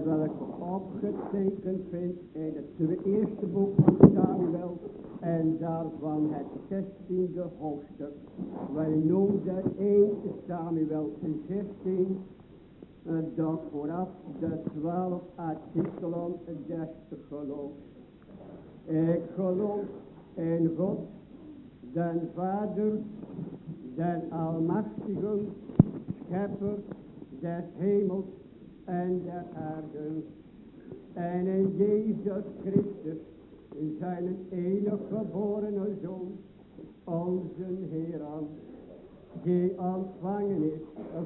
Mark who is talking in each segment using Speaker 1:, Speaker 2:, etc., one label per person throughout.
Speaker 1: welke opgetekend vindt in het eerste boek van Samuel en daarvan het zestiende hoofdstuk. Wij noemen de 1 Samuel 16 en dat vooraf de twaalf artikelen des geloofs. Ik geloof in God, den Vader, den Almachtigen, Schepper des hemels en der aarde. En in Jezus Christus, zijn enige geborene Zoon, onze Heer, die ontvangen is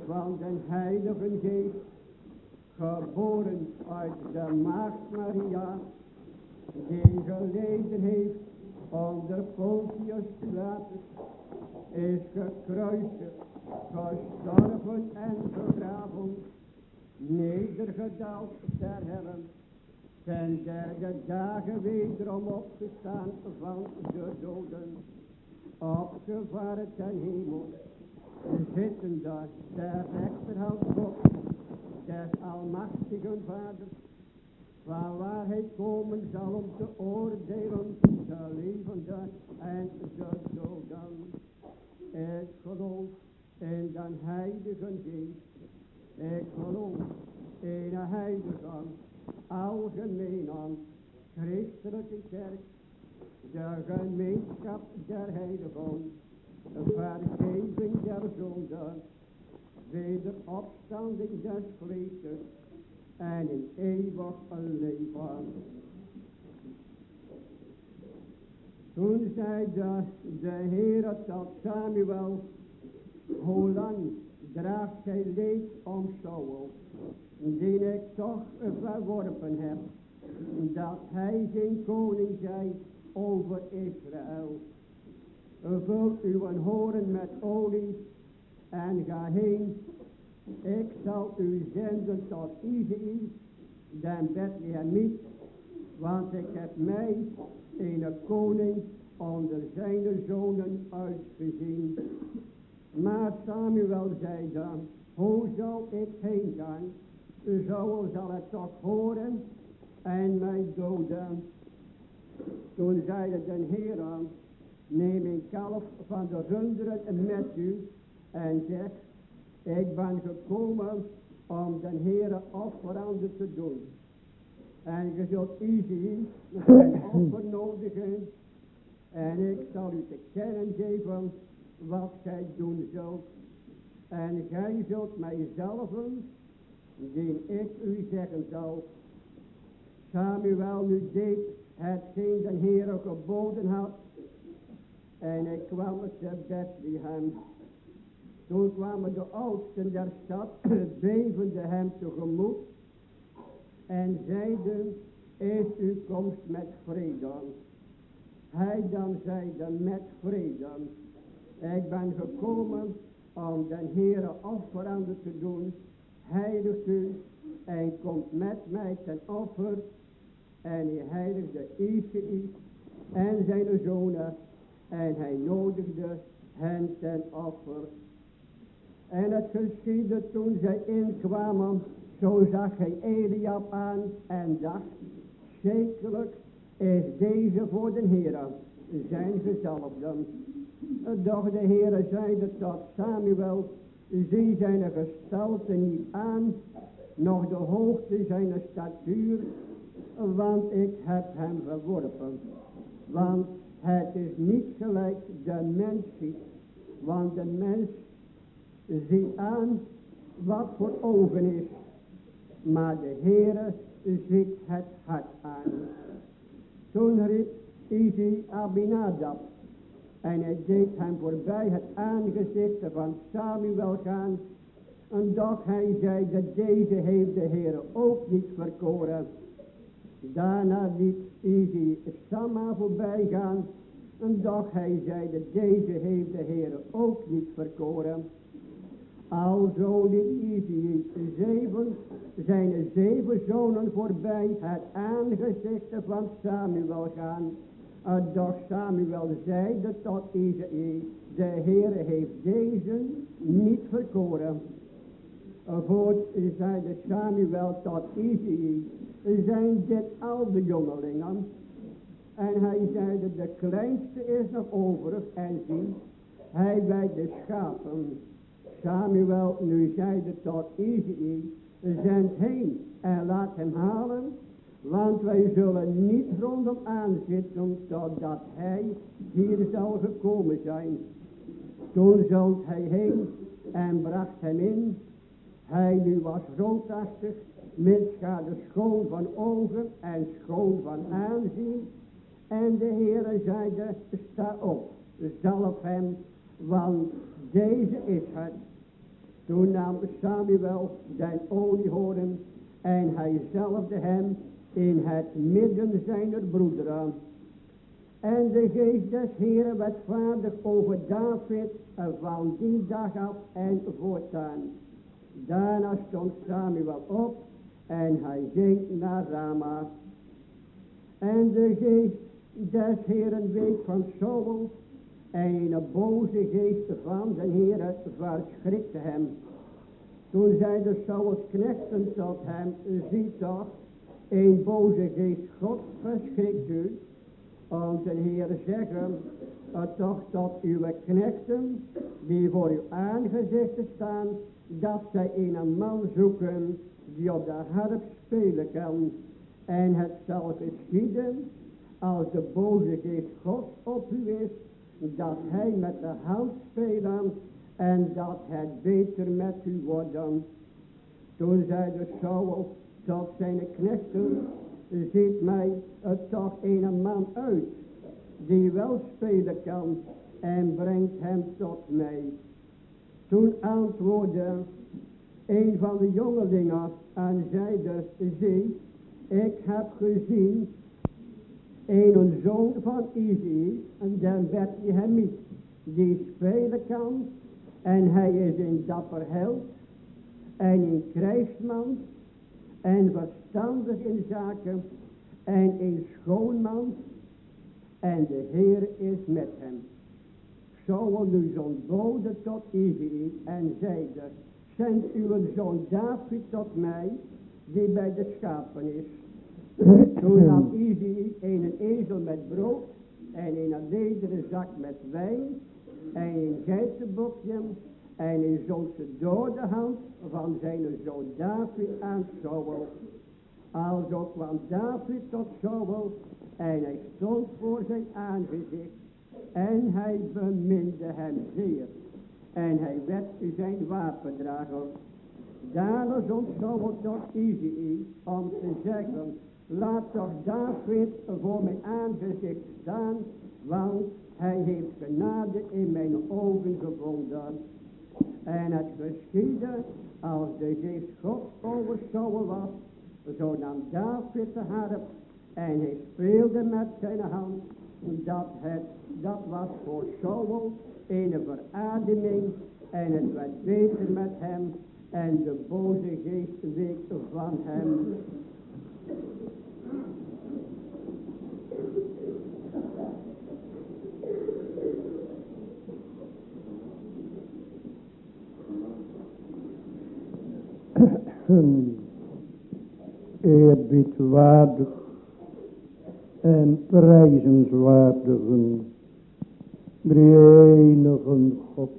Speaker 1: van den Heilige Geest, geboren uit de Maagd Maria, die geleden heeft onder Pontius Pilatus, is gekruisigd, gestorven en begraven, nedergedaald ter hemel, ten derde dagen wederom opgestaan van de doden, opgevaren ten hemel, zitten daar ter rechterhand God, des almachtigen vaders, van waar hij komen zal om te oordelen de levenden en de doden. Ik geloof in de heilige geest. Ik geloof in een heilige, algemeen christelijke kerk, de gemeenschap der heiligen, de vergeving der zonden, wederopstanding des vlees en in eeuwig leven. Toen zei de, de Heer tot Samuel, hoe lang draagt gij leed om Saul, die ik toch verworpen heb, dat hij geen koning zij over Israël. Vul uw horen met olie en ga heen. Ik zal u zenden tot Izei, den Bethlehemiet, want ik heb mij een koning onder zijn zonen uitgezien. Maar Samuel zei dan, hoe zal ik heen gaan? Zo zal het toch horen en mij doden. Toen zeide de Heer aan, neem een kalf van de runderen met u en zeg, ik ben gekomen om de Heere offeranden te doen. En je zult Izei een offer nodigen. En ik zal u te kennen geven wat gij doen zult. En gij zult mijzelf, die ik u zeggen zal. Samuel nu deed hetgeen de Heere geboden had. En ik kwam te Bethlehem. Toen kwamen de oudsten der stad, bevende hem tegemoet. En zeiden, is uw komst met vrede. Hij dan zeide met vrede. Ik ben gekomen om den Heere offeranden te doen. Heiligt u en komt met mij ten offer. En hij heiligde Isaïe en zijn zonen. En hij nodigde hen ten offer. En het geschiedde toen zij inkwamen. Zo zag hij Eliab aan en dacht. Zekerlijk is deze voor de Heer zijn gezalfde. Doch de Heere zeide tot Samuel, zie zijn gestalte niet aan, nog de hoogte zijn statuur, want ik heb hem verworpen. Want het is niet gelijk de mens ziet, want de mens ziet aan wat voor ogen is, maar de Heere ziet het hart aan. Toen riep Isi Abinadab en hij deed hem voorbij het aangezicht van Samuel gaan. Doch hij zei dat deze heeft de Heer ook niet verkoren. Daarna liet Isi Sama voorbij gaan. Doch hij zei dat deze heeft de Heer ook niet verkoren. Alzo liet Isi zeven, zijn zeven zonen voorbij het aangezicht van Samuel gaan. En doch Samuel zeide tot Isaïe, de Heere heeft deze niet verkoren. Voort zeide Samuel tot Izei, zijn dit al de jongelingen? En hij zeide, de kleinste is nog overig en zie, hij bij de schapen. Samuel nu zeide tot Izei, zend heen en laat hem halen, want wij zullen niet rondom aanzitten totdat hij hier zal gekomen zijn. Toen zond hij heen en bracht hem in. Hij nu was roodachtig, schade schoon van ogen en schoon van aanzien. En de Heere zeide, sta op, zalf hem, want deze is het. Toen nam Samuel zijn oliehoorn en hij zelfde hem in het midden zijner broederen. En de geest des Heren werd vaardig over David van die dag af en voortaan. Daarna stond Samuel op en hij ging naar Rama. En de geest des Heren week van Saul en een boze geest van de Heere verschrikte hem. Toen zeiden Saul's knechten tot hem, zie toch, een boze geest God verschrikt u. Onze Heer zeggen, toch tot uw knechten, die voor uw aangezicht staan, dat zij een man zoeken, die op de harp spelen kan. En het zal geschieden, als de boze geest God op u is, dat hij met de hand spelen en dat het beter met u wordt. Toen zei de Saul tot zijn knechten, ziet mij het toch een man uit, die wel spelen kan en brengt hem tot mij. Toen antwoordde een van de jongelingen en zeide, zie, ik heb gezien een zoon van Izzy, en dan werd hij hem niet, die spelen kan en hij is een dapper held en een krijgsman en verstandig in zaken en een schoonman en de Heer is met hem. Zou nu zo'n bode tot Izzy en zeide, zend uw zoon David tot mij, die bij de schapen is. Toen nam Izzy een ezel met brood en een lederen zak met wijn en een geitenbokje en een zoonse dode hand van zijn zoon David aan Saul. Alzo kwam David tot Saul en hij stond voor zijn aangezicht en hij beminde hem zeer. En hij werd zijn wapendrager. Daarna zond Saul tot Izei om te zeggen, laat toch David voor mijn aangezicht staan, want hij heeft genade in mijn ogen gevonden. En het geschiedde, als de geest God over Saul was, zo nam David de harp en hij speelde met zijn hand, dat het, dat was voor Saul een verademing en het werd beter met hem en de boze geest week van hem.
Speaker 2: Eerbiedwaardig en prijzenswaardigen, enige God,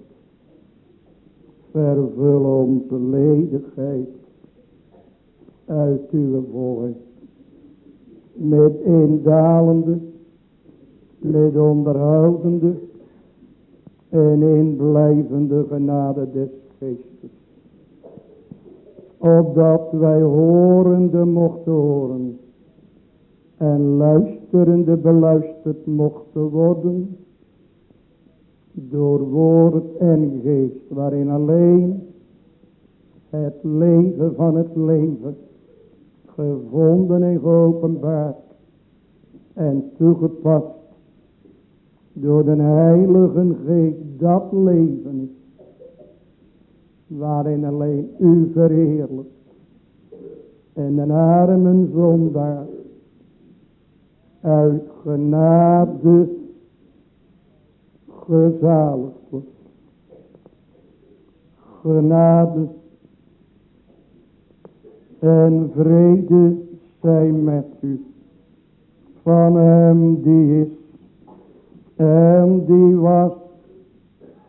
Speaker 2: vervul onze ledigheid uit uw woord, met indalende, met onderhoudende en inblijvende genade des geestes opdat wij horende mochten horen en luisterende beluisterd mochten worden door woord en geest, waarin alleen het leven van het leven gevonden en geopenbaard en toegepast door de heilige geest dat leven is waarin alleen u verheerlijkt en een armen zondaar uit genade gezaligd wordt. Genade En vrede zij met u. Van hem die is. En die was.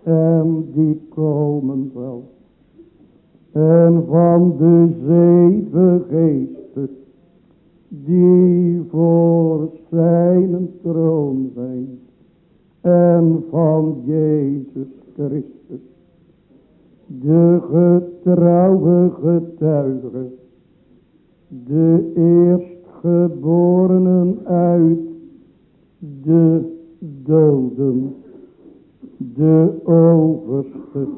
Speaker 2: En die komen zal. En van de zeven geesten. Die voor zijn troon zijn. En van Jezus Christus. De getrouwe getuige de eerstgeborenen uit de doden, de overste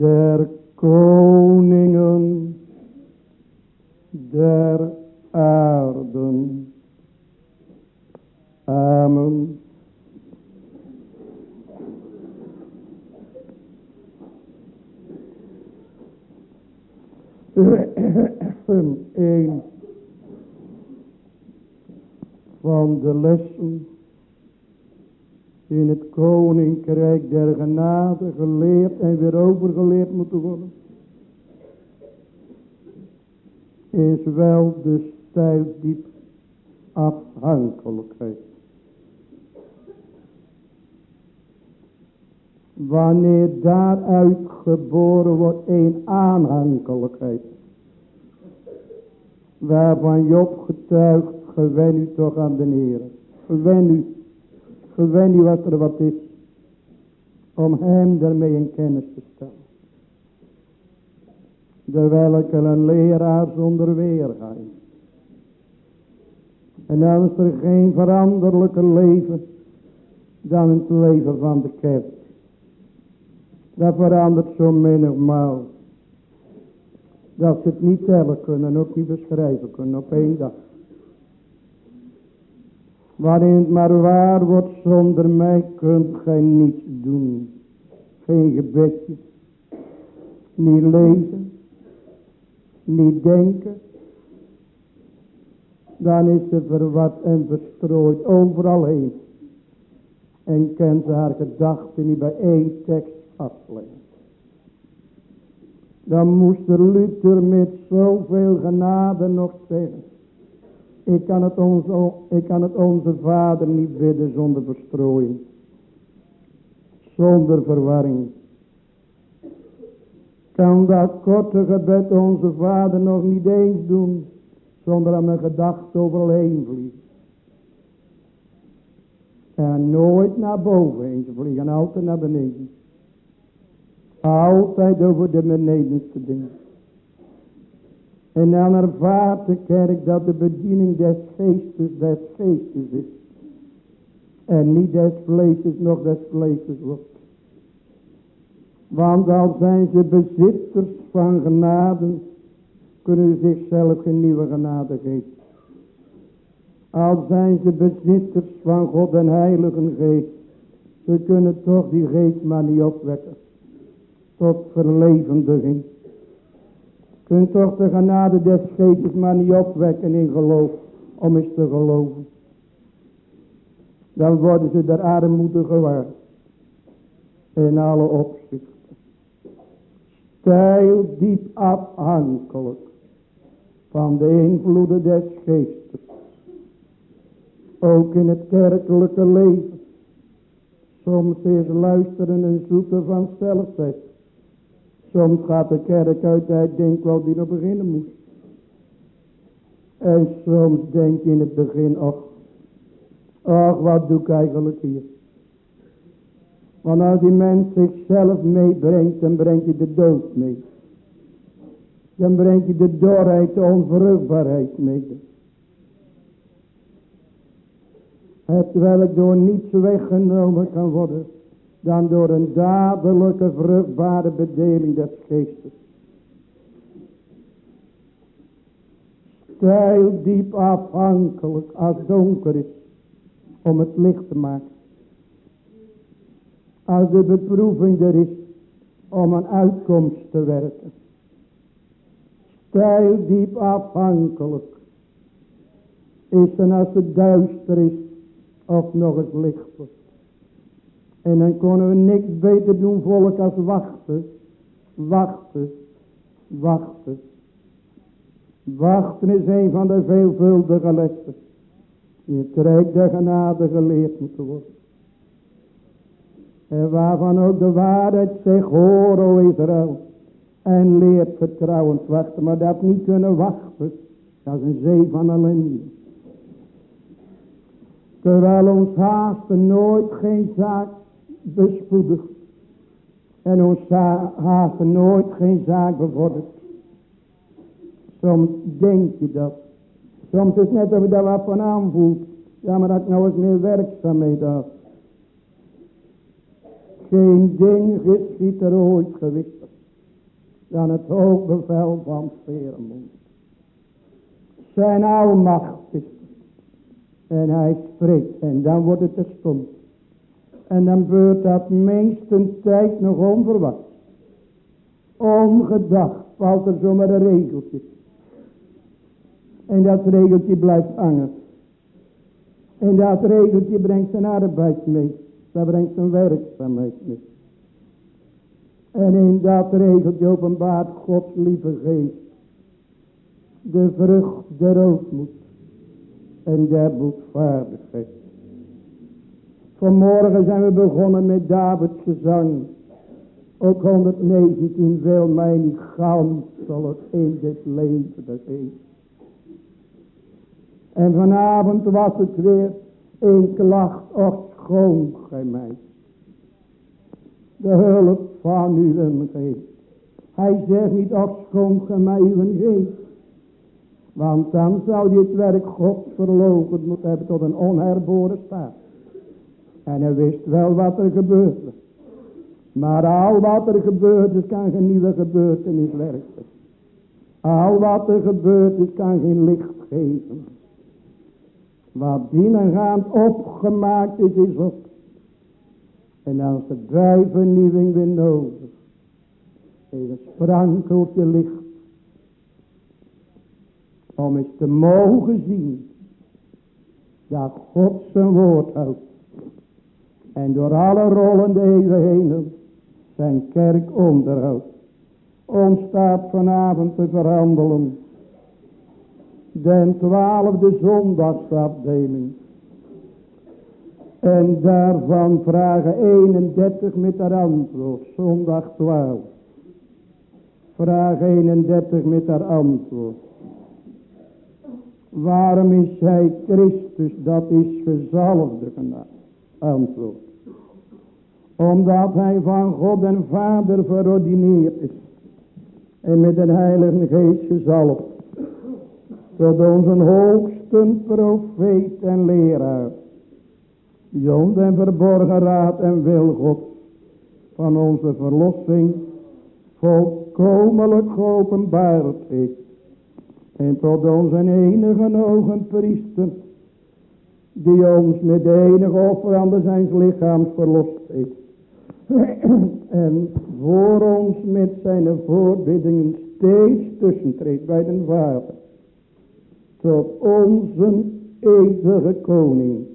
Speaker 2: der koningen der aarden. Amen. een van de lessen in het koninkrijk der genade geleerd en weer overgeleerd moeten worden. Is wel de stijldiep afhankelijkheid. Wanneer daaruit geboren wordt een aanhankelijkheid. Waarvan Job getuigt, gewen u toch aan de Heer. Gewen u, gewen u wat er wat is. Om hem daarmee in kennis te stellen. De welke een leraar zonder weerga. En dan is er geen veranderlijke leven dan het leven van de kerk. Dat verandert zo menigmaal. Dat ze het niet tellen kunnen, ook niet beschrijven kunnen op één dag. Waarin maar waar wordt, zonder mij kunt gij niets doen. Geen gebedje. Niet lezen. Niet denken. Dan is ze verward en verstrooid overal heen. En kent ze haar gedachten niet bij één tekst afleggen. Dan moest er Luther met zoveel genade nog zeggen. Ik kan, het onze, onze vader niet bidden zonder verstrooiing. Zonder verwarring. Kan dat korte gebed onze vader nog niet eens doen. Zonder aan mijn gedachten overheen vliegen. En nooit naar boven heen vliegen. Altijd naar beneden. Altijd over de benedenste dingen. En dan ervaart de kerk dat de bediening des geestes des geestes is. En niet des vleeses nog des vleeses wordt. Want al zijn ze bezitters van genade, kunnen ze zichzelf geen nieuwe genade geven. Al zijn ze bezitters van God en Heilige Geest, ze kunnen toch die geest maar niet opwekken tot verlevendiging. Kunt toch de genade des geestes maar niet opwekken in geloof, om eens te geloven. Dan worden ze der armoede gewaar. In alle opzichten. Stijl diep afhankelijk van de invloeden des geestes. Ook in het kerkelijke leven. Soms is luisteren en zoeken van zelfheid. Soms gaat de kerk uit hij denkt wel die nog beginnen moest. En soms denk je in het begin, ach, ach wat doe ik eigenlijk hier. Want als die mens zichzelf meebrengt, dan brengt je de dood mee. Dan brengt je de dorheid, de onvruchtbaarheid mee. Het welk door niets weggenomen kan worden dan door een dadelijke vruchtbare bedeling des geestes. Stijl diep afhankelijk als donker is om het licht te maken. Als de beproeving er is om een uitkomst te werken. Stijl diep afhankelijk is en als het duister is of nog eens licht wordt. En dan konden we niks beter doen volk als wachten, wachten, wachten. Wachten is een van de veelvuldige lessen. Die trekt de genade geleerd moet worden. En waarvan ook de waarheid zegt, hoor o Israël. En leert vertrouwend wachten. Maar dat niet kunnen wachten. Dat is een zee van ellende. Terwijl ons haasten nooit geen zaak bespoedigt. En ons haasten nooit geen zaak bevordert. Soms denk je dat. Soms is het net of je daar wat van aanvoelt. Ja, maar dat ik nou eens meer werkzaamheid had. Geen ding geschiet er ooit gewicht dan het hoogbevel van Veermond. Zijn almacht is en hij spreekt en dan wordt het terstond. En dan gebeurt dat meeste tijd nog onverwacht. Ongedacht valt er zomaar een regeltje. En dat regeltje blijft hangen. En dat regeltje brengt zijn arbeid mee. Dat brengt zijn werkzaamheid mee. En in dat regeltje openbaart Gods lieve geest. De vrucht der ootmoed. En der boetvaardigheid. Vanmorgen zijn we begonnen met Davids gezang. Ook 119 wil mij niet zal het in dit leven geven. En vanavond was het weer een klacht, och schoon gij mij. De hulp van uw geest. Hij zegt niet, och schoon gij mij uw geest. Want dan zou hij het werk God verlogen moeten hebben tot een onherboren staat. En hij wist wel wat er gebeurde. Maar al wat er gebeurd is, kan geen nieuwe gebeurtenis werken. Al wat er gebeurd is, kan geen licht geven. Wat dienengaand opgemaakt is, is op. En als de bijvernieuwing weer nodig. Is een sprankeltje licht. Om eens te mogen zien. Dat God zijn woord houdt. En door alle rollende eeuwen heen. Zijn kerk onderhoudt. Ons staat vanavond te verhandelen. Den twaalfde zondagsafdeling. En daarvan vragen 31 met haar antwoord. Zondag 12. Vraag 31 met haar antwoord. Waarom is hij Christus? Dat is gezalfde genade. Antwoord. Omdat hij van God en Vader verordineerd is. En met een heilige geest gezalfd. Tot onze hoogste profeet en leraar Jond en verborgen raad en wil God van onze verlossing volkomenlijk geopenbaard is. En tot onze enige ogen priester, die ons met de enige offer aan de zijn lichaams verlost heeft. en voor ons met zijn voorbiddingen steeds tussentreedt bij den Vader. Tot onze eeuwige koning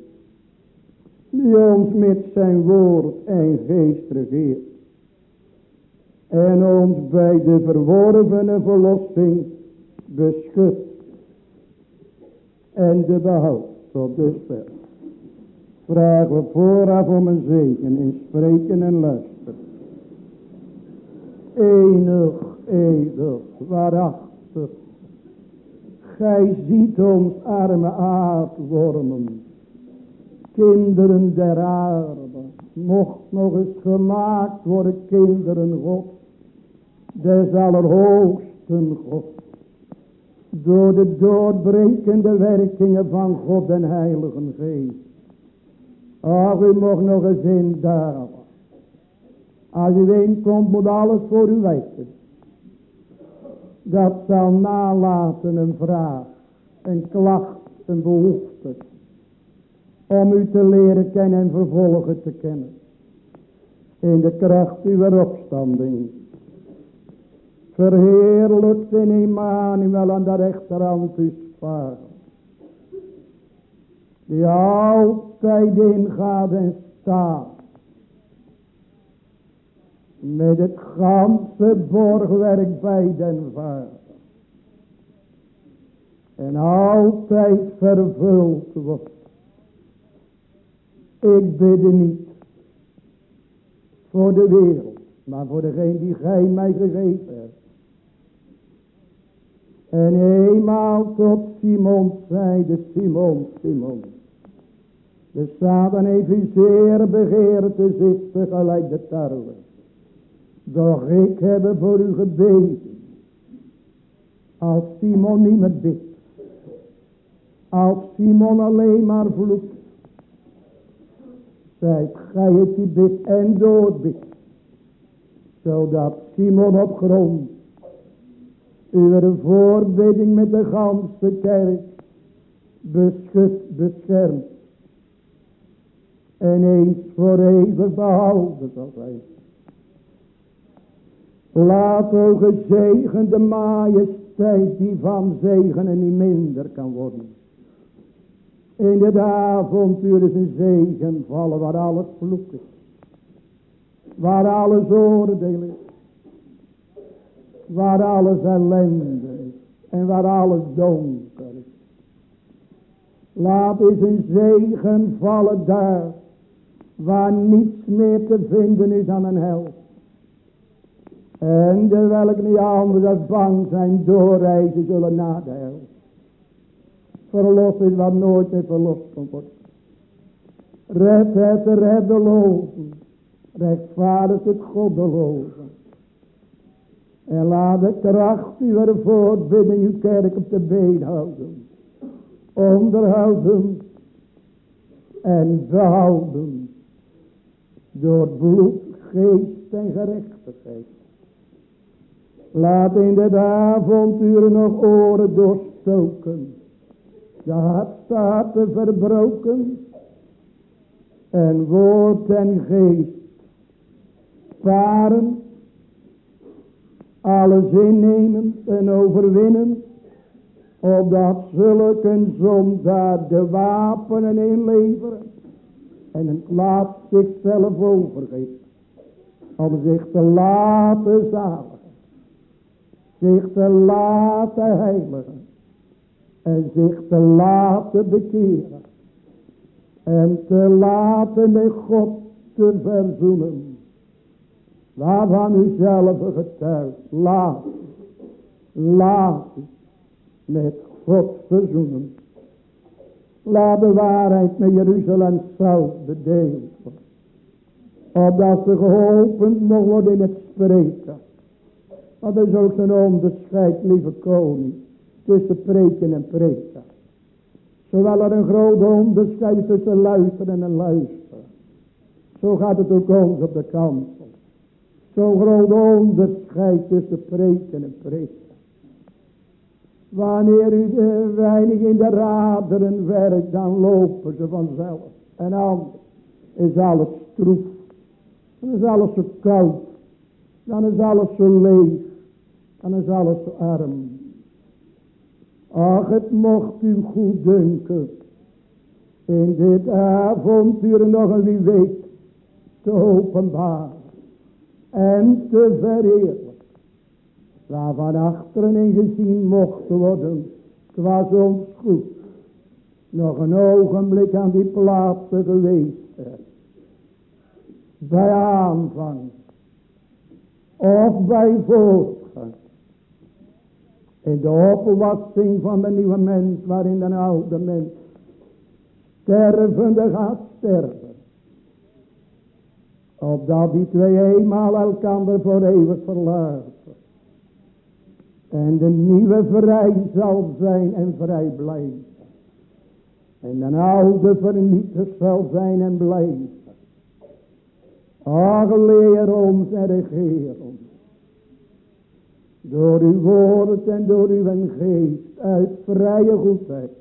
Speaker 2: die ons met zijn woord en geest regeert. En ons bij de verworvene verlossing beschut. En de behoud tot dusver. Vragen we vooraf om een zegen in spreken en luisteren. Enig, eeuwig, waarachtig. Gij ziet ons arme aardwormen kinderen der aarde, mocht nog eens gemaakt worden kinderen God, des allerhoogsten God, door de doorbrekende werkingen van God en Heilige Geest. Ach, u mocht nog eens in daar. Als u komt, moet alles voor u weten. Dat zal nalaten een vraag, een klacht, een behoefte om u te leren kennen en vervolgen te kennen. In de kracht uw opstanding. Verheerlijkt in Emmanuel aan de rechterhand uw vader. Die altijd ingaat en staat. Met het ganse borgwerk bij den vader. En altijd vervuld wordt. Ik bid niet voor de wereld, maar voor degene die gij mij gegeven hebt. En eenmaal tot Simon zeide, Simon, Simon. De Satan heeft u zeer begeerd te zitten gelijk de tarwe. Doch ik heb voor u gebeden. Als Simon niet meer bidt. Als Simon alleen maar vloekt. Zijt gij het die bidt en doodbidt. Zodat Simon op grond. Uw voorbidding met de ganse kerk. Beschut. En eens voor eeuwig behouden zal zijn. Laat o gezegende majesteit die van zegenen niet minder kan worden. In de avontuur is een zegen vallen waar alles vloek is. Waar alles oordeel is. Waar alles ellende is. En waar alles donker is. Laat eens een zegen vallen daar. Waar niets meer te vinden is aan een held. En de welk niet anders bang zijn doorreizen zullen na de hel. Verlos is wat nooit meer verlost kan worden. Red het reddelozen. Rechtvaardig het goddelozen. En laat de kracht uw voortbidding uw kerk op de been houden. Onderhouden. En behouden. Door bloed, geest en gerechtigheid. Laat in de avonturen nog oren doorstoken. De hartstaten verbroken. En woord en geest. Paren. Alles innemen en overwinnen. Opdat zulke zondaar de wapenen inleveren. En het laat zichzelf overgeven. Om zich te laten zalen zich te laten heiligen en zich te laten bekeren en te laten met God te verzoenen waarvan u zelf getuigt laat laat met God verzoenen laat de waarheid met Jeruzalem zelf bedeeld worden opdat ze geholpen mogen worden in het spreken want er is ook een onderscheid, lieve koning, tussen preken en preken. Zowel er een groot onderscheid tussen luisteren en luisteren. Zo gaat het ook ons op de kansel. Zo'n groot onderscheid tussen preken en preken. Wanneer u weinig in de raderen werkt, dan lopen ze vanzelf. En anders is alles stroef. Dan is alles zo koud. Dan is alles zo leeg dan is alles zo arm. Ach, het mocht u goed dunken. In dit avontuur nog een wie weet te openbaar. En te verheerlijken. Waar van achteren in gezien mocht worden. Het was ons goed. Nog een ogenblik aan die plaatsen geweest. Bij aanvang. Of bij voortgang. In de opwassing van de nieuwe mens, waarin de oude mens stervende gaat sterven. Opdat die twee eenmaal elkander voor eeuwig verlaten. En de nieuwe vrij zal zijn en vrij blijven. En de oude vernietigd zal zijn en blijven. Ach, leer ons en regeer ons. Door uw woord en door uw geest uit vrije goedheid.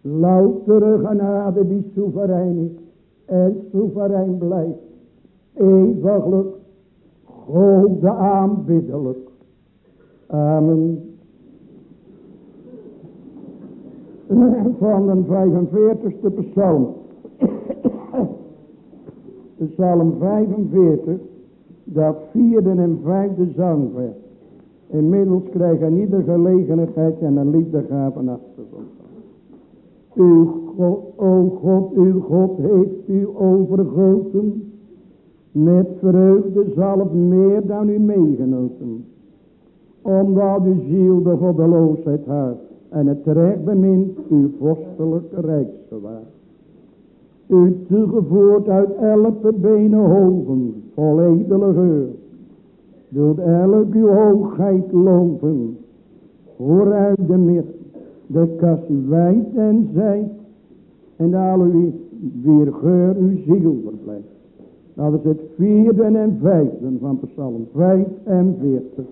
Speaker 2: Loutere genade die soeverein is en soeverein blijft. Eeuwiglijk, God aanbiddelijk. Amen. Van de 45ste psalm. Psalm 45, dat vierde en vijfde zangvers. Inmiddels krijg je ieder gelegenheid en een liefdegaven achter Uw God, o God, uw God heeft u overgoten. Met vreugde zal meer dan u meegenoten. Omdat uw ziel de goddeloosheid had. En het terecht bemint uw vorstelijke rijksgewaar. U toegevoerd uit elke benen hoven. Vol edele geur. Doet elk uw hoogheid loven. Vooruit de mist. De kas wijd en zijt. En al uw weer geur uw ziel verblijft. Dat is het vierde en vijfde van Psalm 45.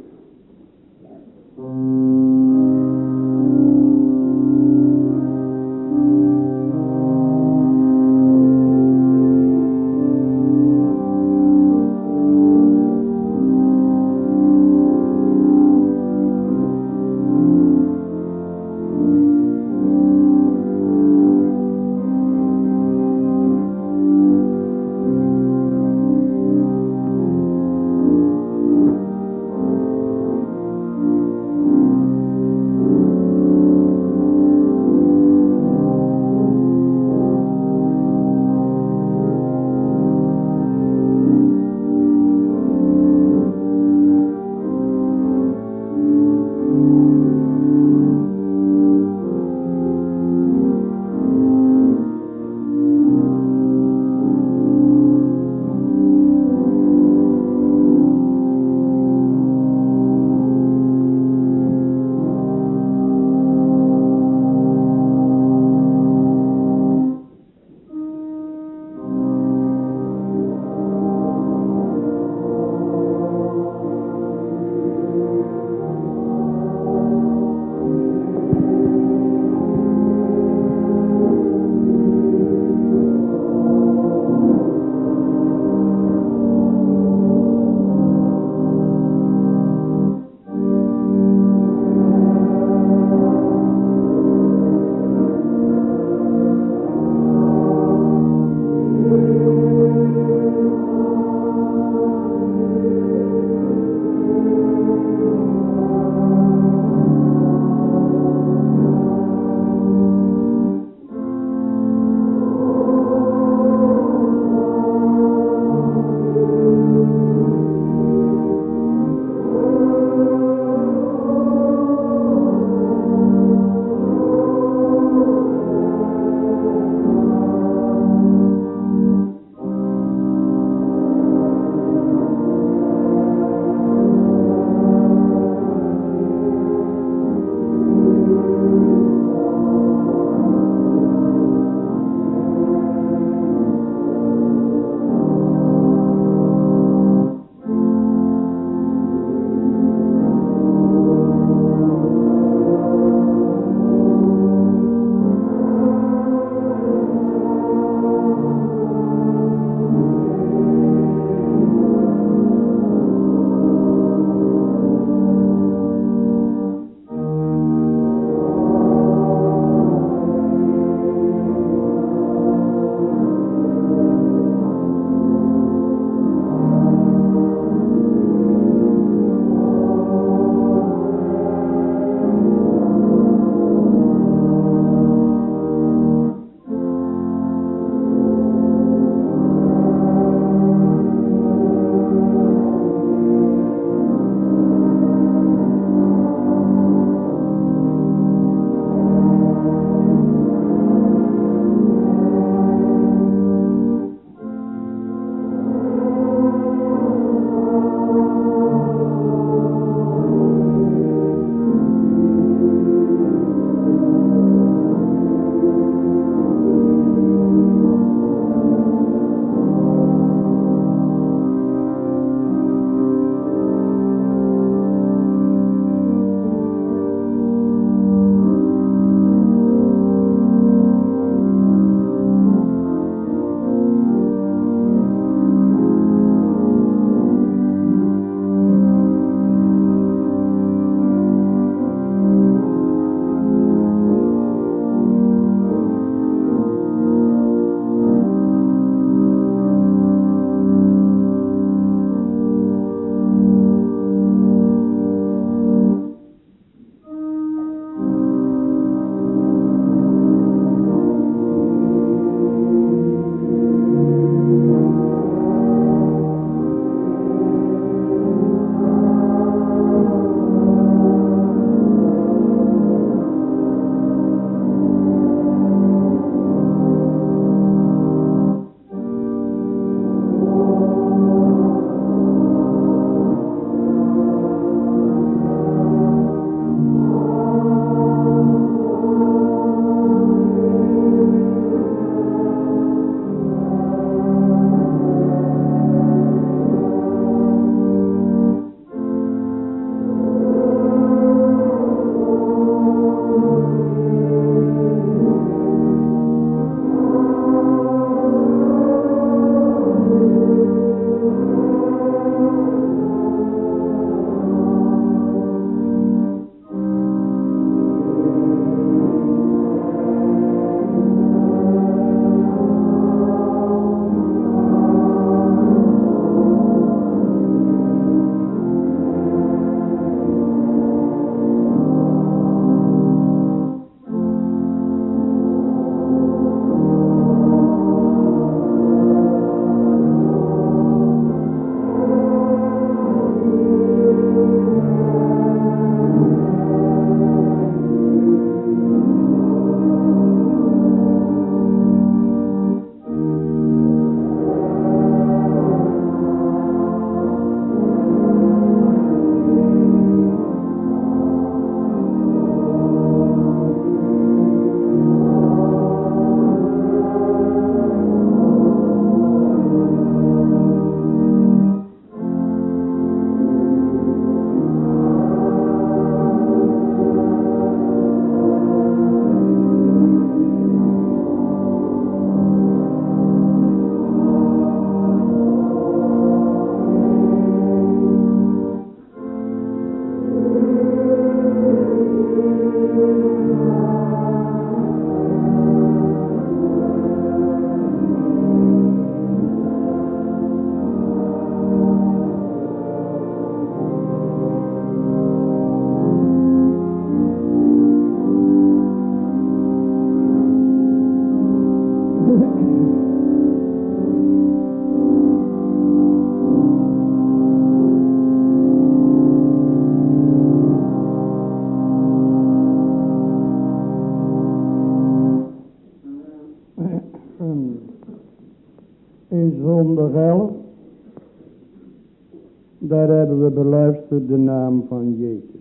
Speaker 2: Daar hebben we beluisterd de naam van Jezus.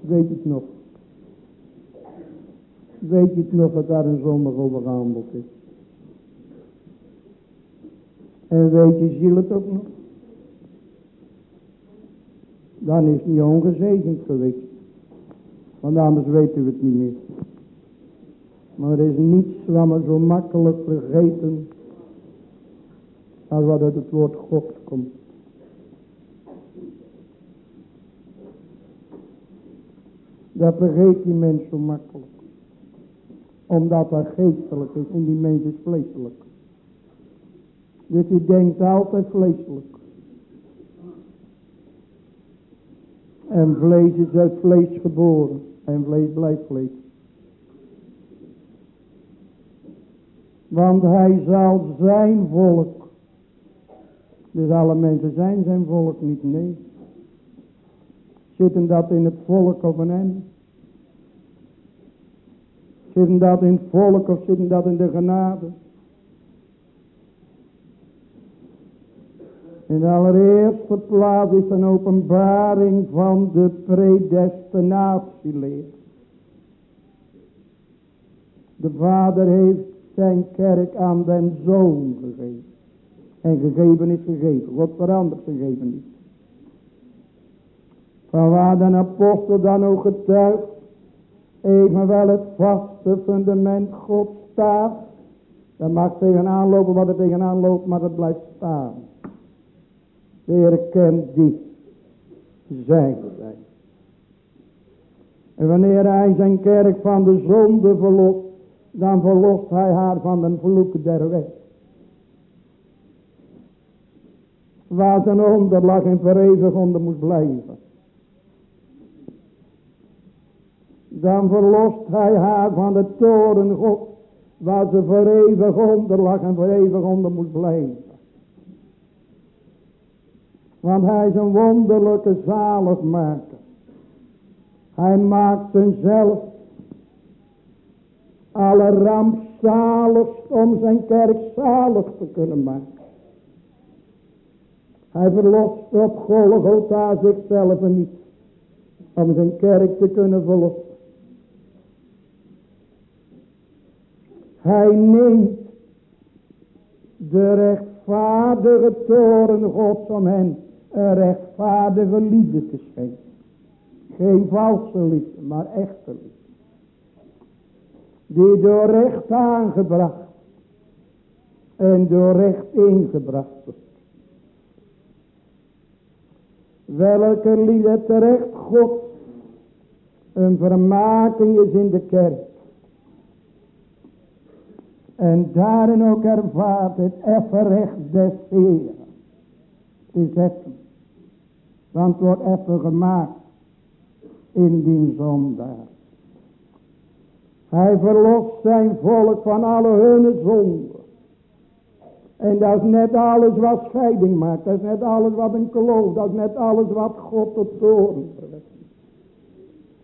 Speaker 2: Weet je het nog? Weet je het nog dat daar een zondag over gehandeld is? En weet je ziel het ook nog? Dan is niet ongezegend geweest. Want anders weten we het niet meer. Maar er is niets wat we zo makkelijk vergeten. Als wat uit het woord God komt. Dat vergeet die mens zo makkelijk. Omdat dat geestelijk is en die mens is vleeselijk. Dus die denkt altijd vleeselijk. En vlees is uit vlees geboren. En vlees blijft vlees. Want hij zal zijn volk. Dus alle mensen zijn zijn volk niet, nee. Zitten dat in het volk of een hem? Zitten dat in het volk of zitten dat in de genade? In de allereerste plaats is een openbaring van de predestinatieleer. De vader heeft zijn kerk aan den zoon gegeven. En gegeven is gegeven. Wat verandert gegeven niet. Van waar de apostel dan ook getuigt. Evenwel het vaste fundament God staat. Dat mag tegenaan lopen wat er tegenaan loopt. Maar dat blijft staan. De Heer kent die. Zijn zijn. En wanneer hij zijn kerk van de zonde verlost dan verlost hij haar van de vloek der wet. Waar zijn onder lag en verevig onder moest blijven. Dan verlost hij haar van de toren God. Waar ze voor eeuwig onder lag en voor eeuwig onder moest blijven. Want hij is een wonderlijke zaligmaker. Hij maakt zichzelf alle rampzaligst om zijn kerk zalig te kunnen maken. Hij verlost op Golgotha zichzelf niet om zijn kerk te kunnen verlossen. Hij neemt de rechtvaardige toren gods om hen een rechtvaardige liefde te schenken. Geen valse liefde, maar echte liefde die door recht aangebracht en door recht ingebracht wordt. Welke lieden terecht God een vermaking is in de kerk. En daarin ook ervaart het effen recht des Heeren. Het is. Want het wordt effen gemaakt in die zondaar. Hij verlost zijn volk van alle hun zonden. En dat is net alles wat scheiding maakt. Dat is net alles wat een geloof. Dat is net alles wat God tot toren.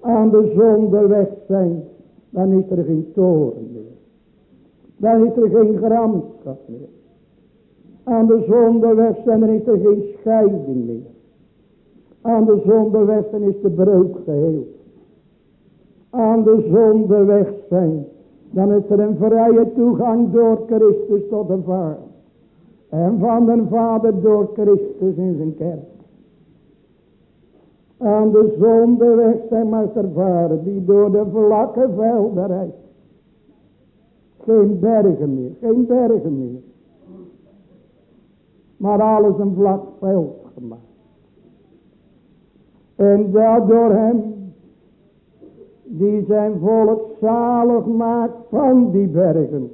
Speaker 2: Aan de zonde weg zijn. Dan is er geen toren meer. Dan is er geen gramschap meer. Aan de zonde weg zijn. Dan is er geen scheiding meer. Aan de zonde weg zijn is de breuk geheel aan de zonde zijn. Dan is er een vrije toegang door Christus tot de Vader. En van de Vader door Christus in zijn kerk. Aan de zonde weg zijn maar ervaren die door de vlakke velden rijdt. Geen bergen meer, geen bergen meer. Maar alles een vlak veld gemaakt. En daardoor hem die zijn volk zalig maakt van die bergen.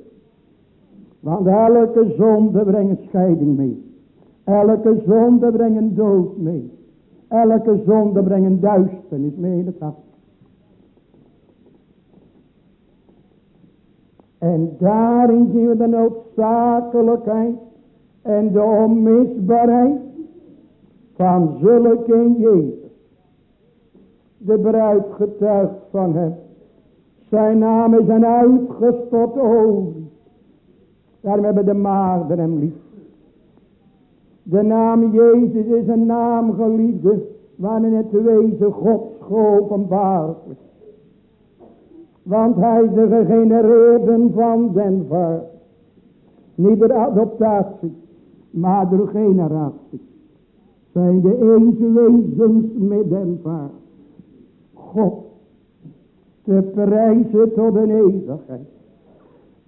Speaker 2: Want elke zonde brengt scheiding mee. Elke zonde brengt dood mee. Elke zonde brengt duisternis mee in het hart. En daarin zien we de noodzakelijkheid en de onmisbaarheid van zulke in Jezus. De bruid getuigt van hem. Zijn naam is een uitgestort olie. Daarom hebben de maagden hem lief. De naam Jezus is een naam geliefde. Waarin het wezen Gods geopenbaard wordt. Want hij is de gegenereerde van den vader. Niet door adoptatie, maar door generatie. Zijn de eens wezens met den vader. God te prijzen tot een eeuwigheid.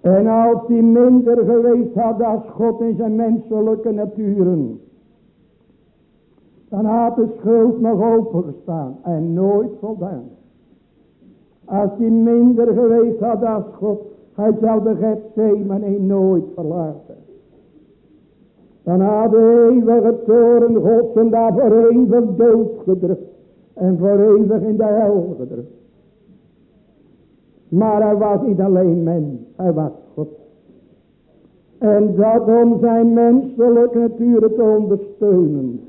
Speaker 2: En als hij minder geweest had als God in zijn menselijke naturen. Dan had de schuld nog opengestaan en nooit voldaan. Als hij minder geweest had als God, hij zou de Gethsemane nooit verlaten. Dan had de eeuwige toren God hem daar voor eeuwig doodgedrukt. En voor eeuwig in de hel gedrukt. Maar hij was niet alleen mens, hij was God. En dat om zijn menselijke natuur te ondersteunen.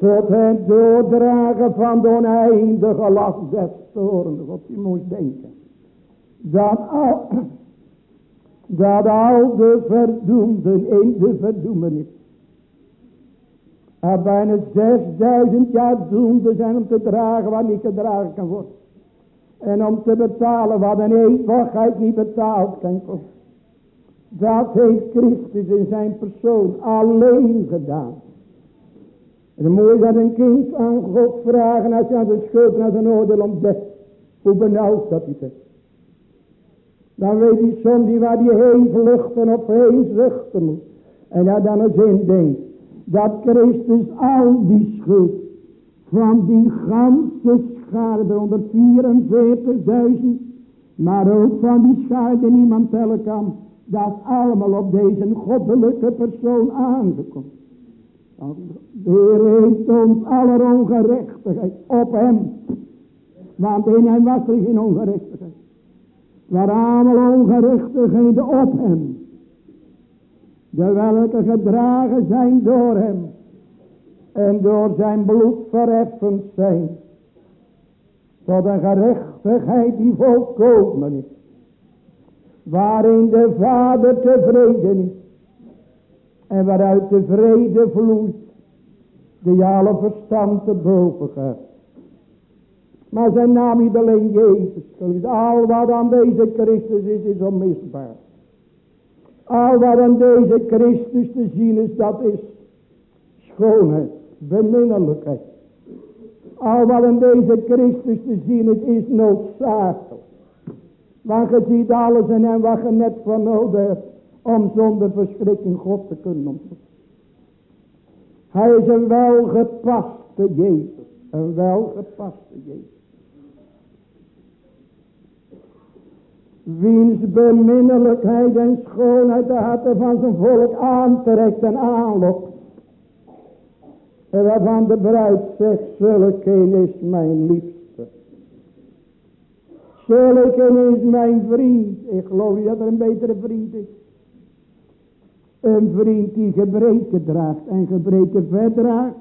Speaker 2: Tot het doordragen van de oneindige last des toren. God, je moest denken. Dat al, dat al de verdoemden in de verdoemenis. Er bijna 6000 jaar doemde zijn om te dragen wat niet gedragen kan worden. En om te betalen wat een eeuwigheid niet betaald kan kosten. Dat heeft Christus in zijn persoon alleen gedaan. En je dat een kind aan God vragen als je aan zijn schuld en aan zijn oordeel ontdekt. Hoe benauwd dat is. Dan weet hij soms niet waar hij heen vluchten of heen zuchten moet. En hij dan eens in denkt. Dat Christus al die schuld van die ganse schade onder 44.000. Maar ook van die schade niemand tellen kan. Dat allemaal op deze goddelijke persoon aangekomen. De heeft ons aller ongerechtigheid op hem. Want in hem was er geen ongerechtigheid. Maar allemaal ongerechtigheden op hem. De welke gedragen zijn door hem. En door zijn bloed verheffend zijn. Tot een gerechtigheid die volkomen is. Waarin de Vader tevreden is. En waaruit de vrede vloeit. Die alle verstand te boven gaat. Maar zijn naam niet alleen Jezus. Al wat aan deze Christus is, is onmisbaar. Al wat aan deze Christus te zien is, dat is schoonheid, beminnelijkheid. Al wat aan deze Christus te zien is, is noodzakelijk. Want je ziet alles in hem wat je net van nodig hebt om zonder verschrikking God te kunnen ontmoeten. Hij is een welgepaste Jezus. Een welgepaste Jezus. Wiens beminnelijkheid en schoonheid de harten van zijn volk aantrekt en aanlokt. En waarvan de bruid zegt, is mijn liefste. Zulke is mijn vriend. Ik geloof niet dat er een betere vriend is. Een vriend die gebreken draagt en gebreken verdraagt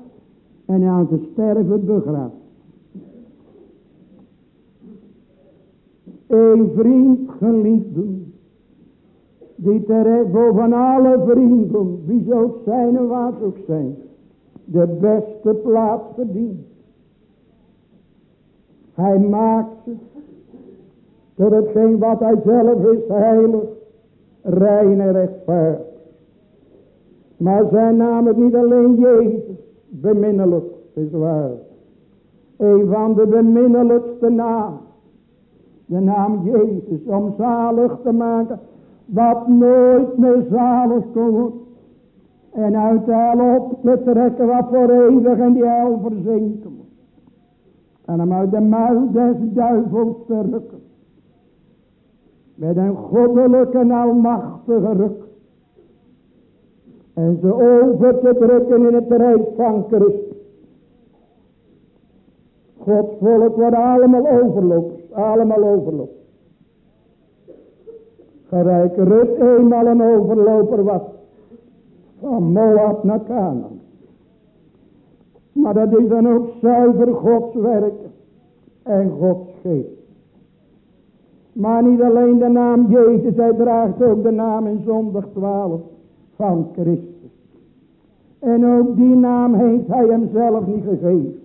Speaker 2: en aan te sterven begraaft. Een vriend geliefden, die terecht boven alle vrienden, wie zou zijn en wat ook zijn, de beste plaats verdient. Hij maakt ze tot hetgeen wat hij zelf is heilig, rein en rechtvaardig. Maar zijn naam is niet alleen Jezus, beminnelijk, is waar. Een van de beminnelijkste namen. De naam Jezus, om zalig te maken, wat nooit meer zalig kon En uit de hel op te trekken, wat voor eeuwig in die hel verzinken moet. En hem uit de muil des duivels te rukken. Met een goddelijke en almachtige ruk. En ze over te drukken in het rijk van Christus. Gods volk wordt allemaal overlopers. Allemaal overlopers. Gelijk Rut eenmaal een overloper was. Van Moab naar Canaan. Maar dat is dan ook zuiver Gods werk. En Gods geest. Maar niet alleen de naam Jezus. Hij draagt ook de naam in zondag 12 van Christus. En ook die naam heeft hij hemzelf niet gegeven.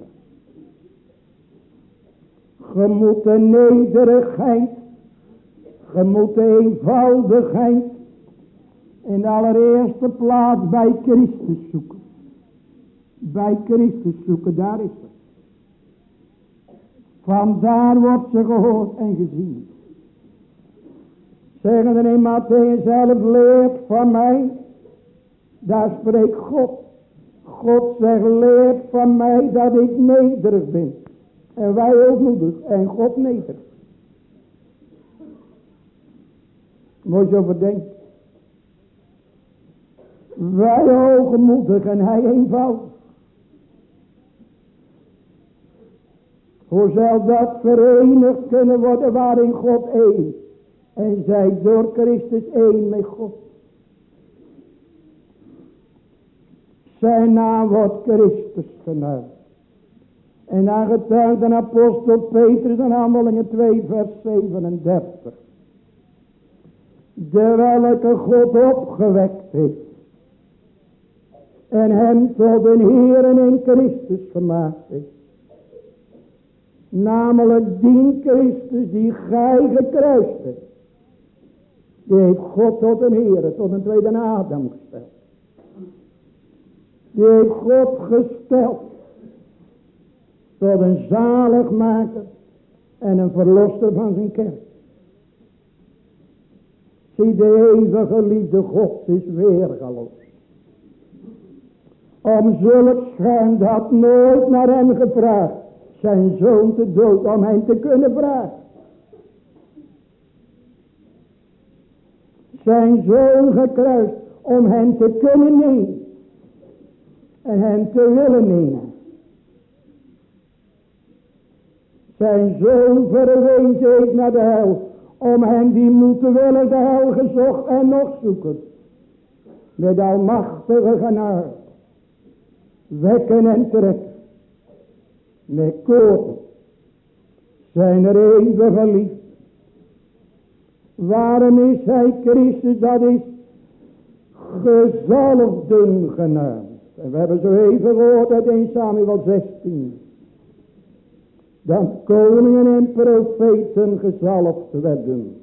Speaker 2: Je moet de nederigheid. Je moet de eenvoudigheid. In de allereerste plaats bij Christus zoeken. Bij Christus zoeken, daar is het. Vandaar wordt ze gehoord en gezien. Zeggen in Matthäus zelf leert van mij. Daar spreekt God. God zegt leert van mij dat ik nederig ben. En wij moedig En God nederig. Moet je over denken. Wij hoogmoedig en hij eenvoudig. Hoe zal dat verenigd kunnen worden waarin God één. En zij door Christus één met God. Zijn naam wordt Christus genaamd. En dan getuigt de apostel Petrus in handelingen 2 vers 37. De welke God opgewekt heeft. En hem tot een Heer in Christus gemaakt heeft. Namelijk die Christus die gij gekruist hebt. Die heeft God tot een Heer, tot een tweede Adam gesteld. Die heeft God gesteld tot een zaligmaker en een verlosser van zijn kerk. Zie de eeuwige liefde God is weergaloos. Om zulk schuim had nooit naar hem gevraagd zijn zoon te dood om hem te kunnen vragen. Zijn zoon gekruist om hem te kunnen nemen. En hem te willen nemen. zijn zoon verwezen heeft naar de hel. Om hen die moeten willen de hel gezocht en nog zoeken. Met almachtige genade. Wekken en trekken. Met kopen. Zijn er eeuwige liefde. Waarom is hij Christus? Dat is gezalfden genaamd. En we hebben zo even gehoord uit 1 Samuel 16 dat koningen en profeten gezalfd werden.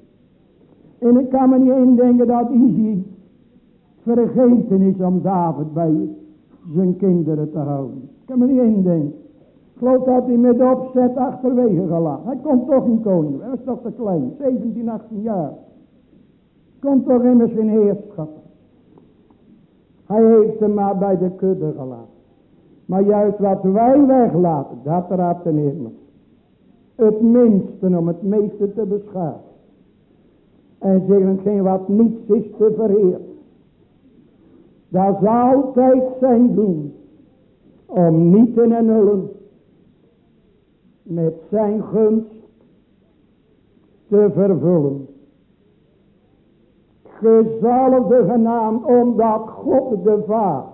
Speaker 2: En ik kan me niet indenken dat Izzy vergeten is om David bij zijn kinderen te houden. Ik kan me niet indenken. Ik geloof dat hij met opzet achterwege gelaten. Hij komt toch in koning. Hij was toch te klein. 17, 18 jaar. Komt toch immers in heerschap. Hij heeft hem maar bij de kudde gelaten. Maar juist wat wij weglaten, dat raadt de neer het minste om het meeste te beschaven. En zeggen geen wat niets is te verheeren. Dat zal altijd zijn doen. Om niet te nullen. Met zijn gunst te vervullen. Gezalfde genaamd omdat God de Vader.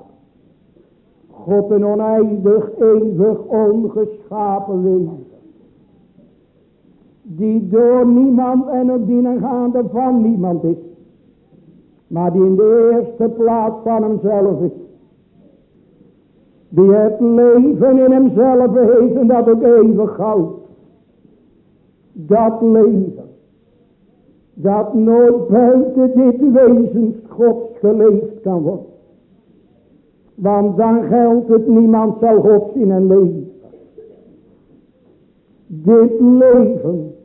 Speaker 2: God een oneindig, eeuwig, ongeschapen wezen die door niemand en op dienengaande van niemand is. Maar die in de eerste plaats van hemzelf is. Die het leven in hemzelf heeft en dat ook eeuwig houdt. Dat leven. Dat nooit buiten dit wezens gods geleefd kan worden. Want dan geldt het niemand zal God zien en leven. Dit leven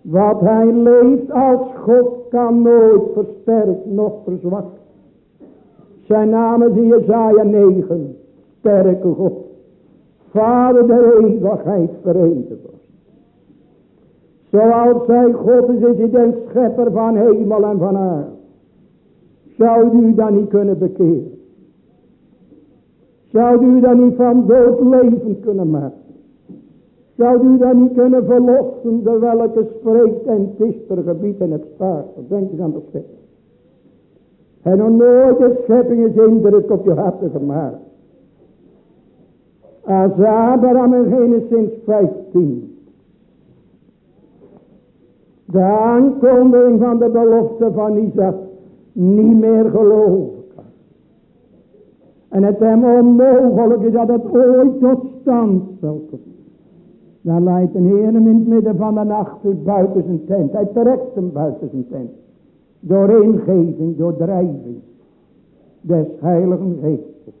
Speaker 2: wat hij leeft als God kan nooit versterkt noch verzwakt. Zijn naam is in Jezaja 9. Sterke God. Vader der eeuwigheid verenigd. Zoals zij God is, is hij den schepper van hemel en van aarde. Zou u dan niet kunnen bekeren? Zou u dan niet van dood leven kunnen maken? Zou u dan niet kunnen verlossen de welke spreekt en het gebied en het staat? Denk eens aan de schepping. En nog nooit de schepping is indruk op je harten gemaakt. Als Abraham in Genesis 15 de aankondiging van de belofte van Isaac niet meer geloven kan. En het hem onmogelijk is dat het ooit tot stand zal komen. Dan leidt een Heer in het midden van de nacht buiten zijn tent. Hij trekt hem buiten zijn tent. Door ingeving, door drijving. Des heiligen geestes.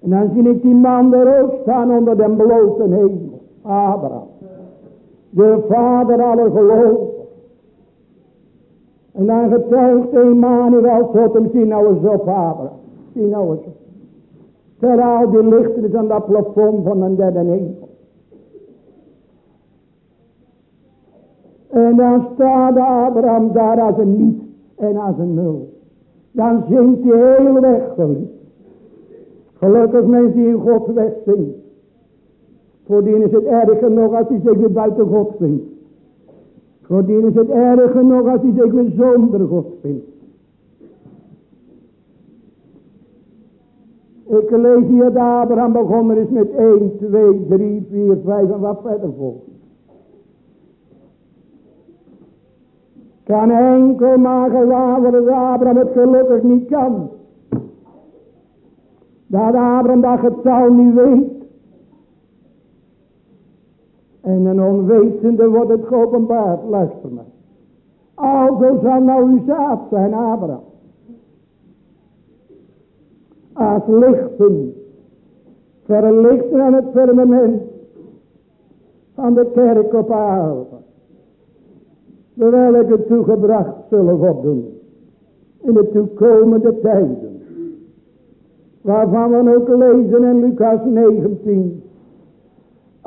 Speaker 2: En dan zie ik die man er ook staan onder den blote hemel. Abraham. De vader alle geloof. En dan getuigt Emmanuel tot hem. Zie nou eens op Abraham. Zie nou eens op. Terwijl die lichten is aan dat plafond van een derde hemel. En dan staat Abraham daar als een niet en als een nul. Dan zingt hij heel weg geliefd. Gelukkig mensen die in God weg. Voor die is het erger nog als hij zich weer buiten God vindt. Voor die is het erger nog als hij zich weer zonder God vindt. Ik lees hier dat Abraham begonnen is met 1, 2, 3, 4, 5 en wat verder volgt. Kan enkel maar gewaar dat Abraham het gelukkig niet kan. Dat Abraham dat getal niet weet. En een onwetende wordt het geopenbaard. Luister maar. Alzo zal nou uw zaad zijn, Abraham. Als lichten. Verlichten aan het firmament. Van de kerk op aarde welke toegebracht zullen worden in de toekomende tijden. Waarvan we ook lezen in Lucas 19.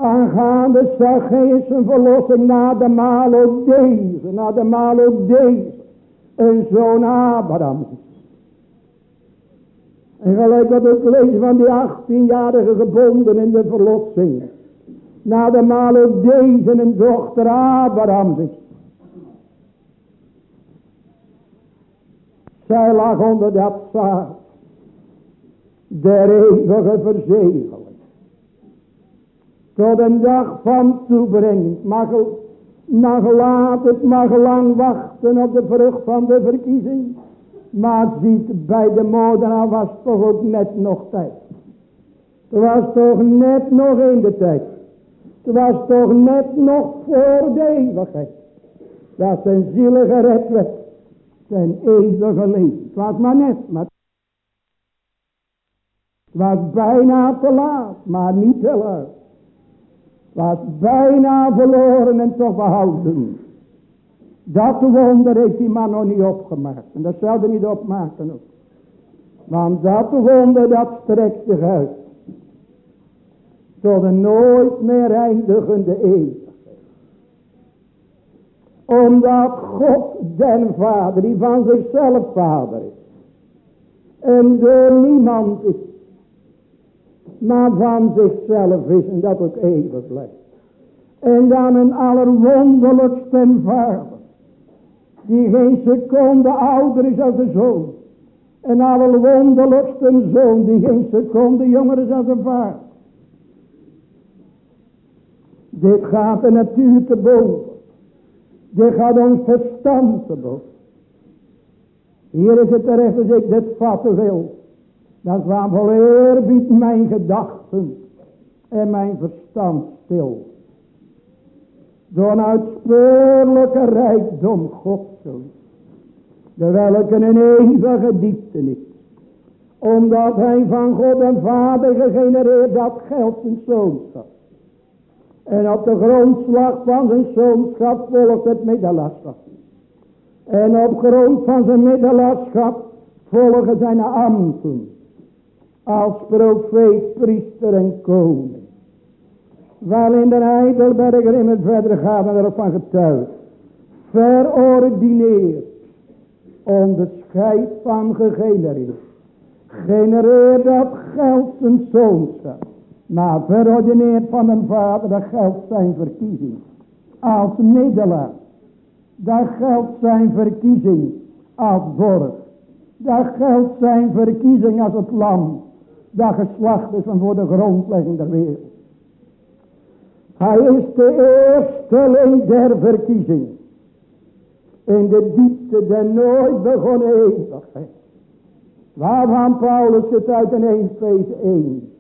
Speaker 2: Aangaande Zacchaeus een verlossing na de maal ook deze, na de maal ook deze, een zoon Abraham. En gelijk wat ook lezen van die 18-jarige gebonden in de verlossing. Na de maal ook deze een dochter Abraham is. Zij lag onder dat zaad. Der eeuwige verzegeling. Tot een dag van toebrenging. Mag, mag laat het, mag lang wachten op de vrucht van de verkiezing. Maar ziet, bij de moordenaar was toch ook net nog tijd. Het was toch net nog in de tijd. Het was toch net nog voor de eeuwigheid. Dat zijn ziel gered werd zijn eeuwige leven. Het was maar net, maar het was bijna te laat, maar niet te laat. Was bijna verloren en toch behouden. Dat wonder heeft die man nog niet opgemaakt. En dat zou er niet opmaken ook. Want dat wonder dat strekt zich uit. Tot een nooit meer eindigende eeuw omdat God den Vader, die van zichzelf Vader is. En door niemand is. Maar van zichzelf is en dat ook eeuwig blijft. En dan een allerwonderlijkste Vader. Die geen seconde ouder is als de zoon. En allerwonderlijkste zoon die geen seconde jonger is als een vader. Dit gaat de natuur te boven. Dit gaat ons verstand te boven. Hier is het terecht als ik dit vatten wil. Dat waar vol eerbied mijn gedachten en mijn verstand stil. Door een uitspeurlijke rijkdom Gods. De welke een eeuwige diepte is. Omdat hij van God en Vader gegenereerd dat geld zijn zoonschap. En op de grondslag van zijn zoonschap volgt het middelaarschap. En op grond van zijn middelaarschap volgen zijn ambten. Als profeet, priester en koning. Wel in de Heidelberger in het verdere gaat en ervan getuigt. Verordineerd. Onderscheid van gegenereerd. Genereer dat geld zijn zoonschap. Maar verordineerd van een vader dat geldt zijn verkiezing. Als middelaar. Dat geldt zijn verkiezing als borg. Dat geldt zijn verkiezing als het lam. Dat geslacht is van voor de grondlegging der wereld. Hij is de eersteling der verkiezing. In de diepte der nooit begonnen eeuwigheid. Waarvan Paulus het uit in 1 Feest 1.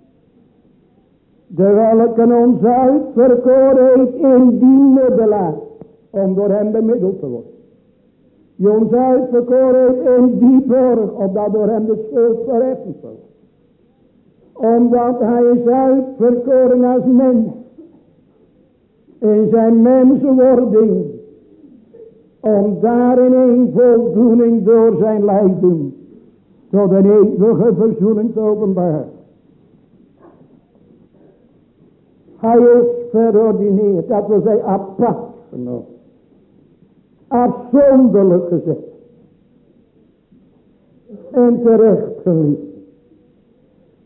Speaker 2: De welke ons uitverkoren heeft in die middelaar. Om door hem bemiddeld te worden. Die ons uitverkoren heeft in die borg. Opdat door hem de schuld verheffen wordt. Omdat hij is uitverkoren als mens. In zijn mensenwording. Om daarin een voldoening door zijn lijden. Tot een eeuwige verzoening te openbaar. Hij is verordineerd. Dat wil zeggen apart genomen. Afzonderlijk gezet. En terecht.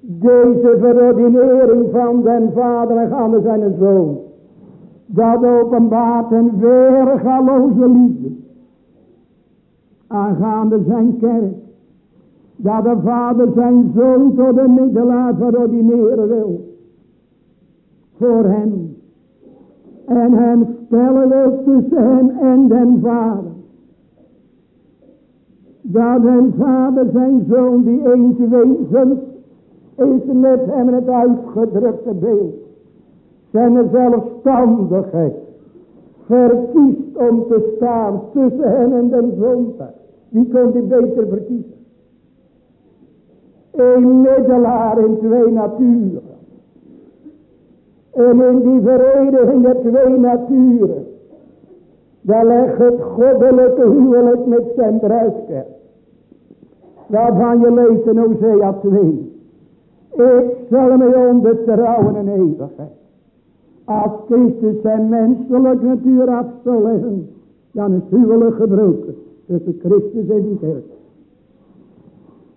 Speaker 2: Deze verordinering van den vader en gaande zijn zoon. Dat openbaart een weergaloze liefde. Aangaande zijn kerk. Dat de vader zijn zoon tot de middelaar verordineren wil. Voor hem. En hem stellen wil tussen hem en den vader. Dat den vader zijn zoon die eens wezen is met hem het uitgedrukte beeld. Zijn zelfstandigheid verkiest om te staan tussen hen en den zondag. Wie kon die beter verkiezen? Een middelaar in twee naturen. En in die vereniging der twee naturen. Daar legt het goddelijke huwelijk met zijn bruidskerk. Waarvan je leest in Hosea 2. Ik zal mij ondertrouwen in eeuwigheid. Als Christus zijn menselijke natuur af zal leggen. Dan is huwelijk gebroken. Tussen Christus en die kerk.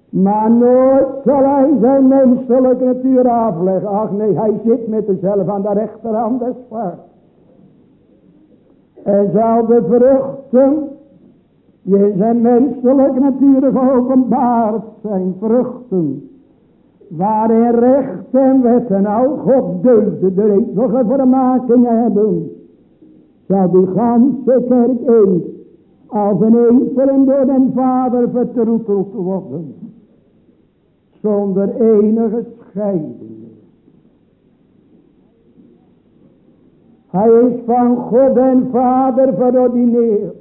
Speaker 2: Maar nooit zal hij zijn menselijke natuur afleggen. Ach nee, hij zit met zichzelf aan de rechterhand des vaders. En zal de vruchten die zijn menselijke natuur geopenbaard zijn, vruchten, waarin recht en wet en al God deugde de eeuwige vermakingen hebben, zal die ganse kerk eens als een enkele door den Vader vertroeteld worden zonder enige scheiding. Hij is van God en Vader verordineerd.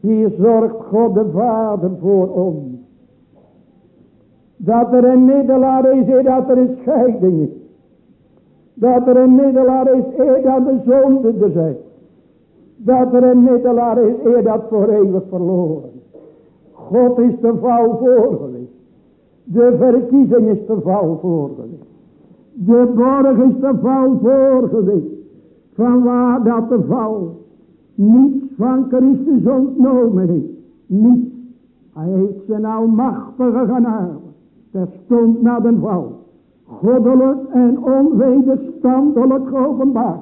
Speaker 2: Hier zorgt God de Vader voor ons. Dat er een middelaar is, eer dat er een scheiding is. Dat er een middelaar is, eer dat de zonde er. Dat er een middelaar is, eer dat voor eeuwig verloren. God is de val voorgelegd. De verkiezing is te val voorgelegd. De borg is te val voorgelegd. Van waar dat de val niets van Christus ontnomen is. Niets. Hij heeft zijn almachtige genade. Terstond na de val. Goddelijk en onwederstandelijk geopenbaard.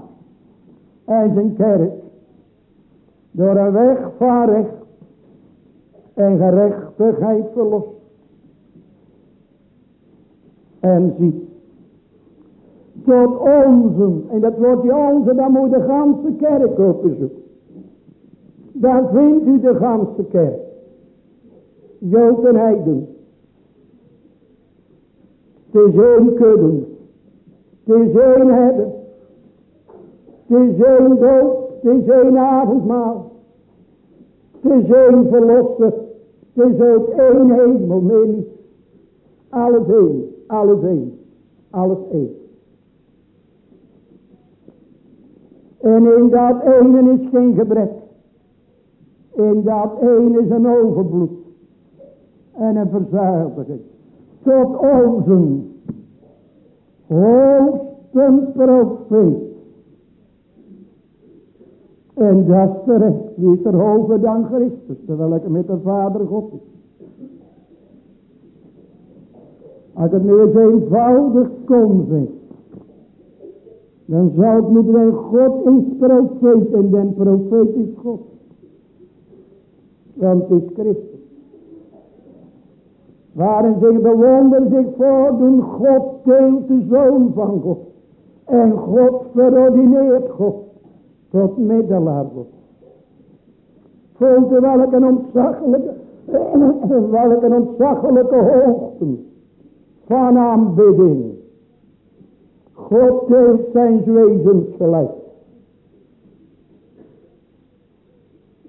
Speaker 2: En zijn kerk. Door een weg van recht en gerechtigheid verlost en ziet. Tot onze, en dat wordt die onze, dan moet de ganse kerk opzoeken. Dan vindt u de ganse kerk. Jood en heiden. Één kudde. Het is één hebben. Is één dood. Is één avondmaal. Is één verlosser. Is ook één hemel. Nee, alles één. Alles één. Alles één. En in dat ene is geen gebrek. In dat ene is een overbloed. En een verzuiliging. Tot onze hoogste profeet. En dat is terecht. Wie is er hoger dan Christus, terwijl ik met de Vader God is. Als het nu eens eenvoudig kon zijn. Dan zou het moeten zijn, God is profeet en den profeet is God. Want het is Christus. Waarin zich de wonder zich voordoen, God deelt de Zoon van God. En God verordineert God tot middelaar God. Voelt u welke een ontzaglijke, welke een ontzaglijke hoogte van aanbidding. God deelt zijn wezens gelijk.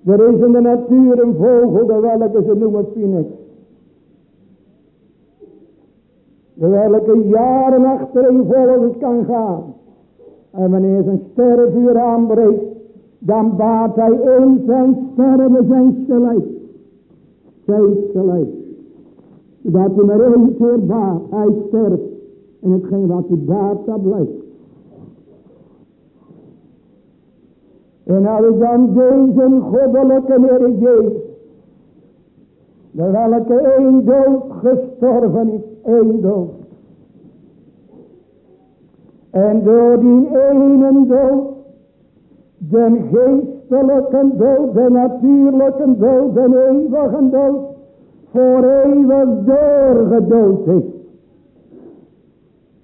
Speaker 2: Er is in de natuur een vogel, de welke ze noemen Phoenix. De welke jaren achtereenvolgens kan gaan. En wanneer zijn sterrenvuur aanbreekt, dan baat hij in zijn sterren zijn gelijk. Zijn gelijk. Dat hij maar één keer baat, hij sterft. En hetgeen wat hij baat, dat blijft. En als dan deze goddelijke Heer Jezus, de welke één dood gestorven is, één dood. En door die ene dood, de geestelijke dood, de natuurlijke dood, de eeuwige dood, voor eeuwig doorgedood heeft.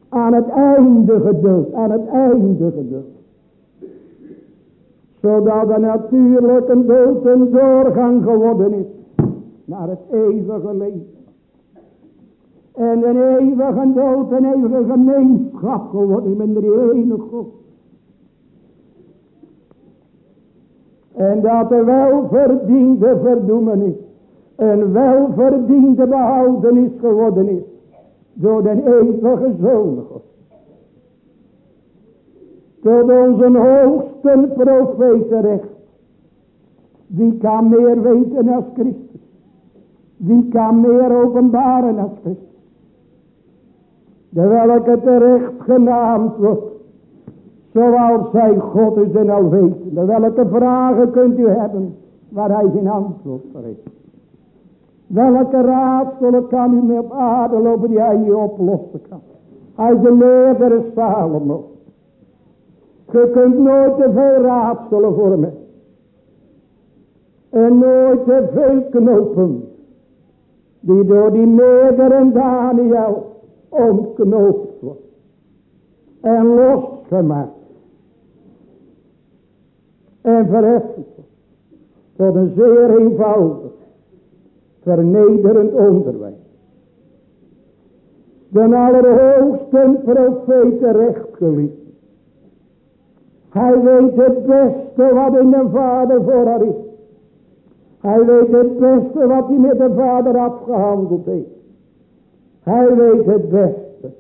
Speaker 2: Aan het einde gedood, aan het einde gedood. Zodat de natuurlijke dood een doorgang geworden is naar het eeuwige leven. En een eeuwige dood, een eeuwige gemeenschap geworden met de ene God. En dat de welverdiende verdoemenis, een welverdiende behoudenis geworden is, door de eeuwige Zoon God. Tot onze hoogste profeet terecht. Wie kan meer weten als Christus? Wie kan meer openbaren als Christus? De welke terecht genaamd wordt. Zoals zij God is en al weet. De welke vragen kunt u hebben. Waar hij geen antwoord voor heeft. Welke raadselen kan u mee op aarde lopen die hij niet oplossen kan. Hij is een meerdere Salomo. Je kunt nooit te veel raadselen vormen. En nooit te veel knopen. Die door die meerdere Daniel ontknoopt wordt. En losgemaakt. En verheffend. Tot een zeer eenvoudig. Vernederend onderwijs. De allerhoogste profeet terecht geliefd. Hij weet het beste wat in de vader voor haar is. Hij weet het beste wat hij met de vader afgehandeld heeft. Hij weet het beste.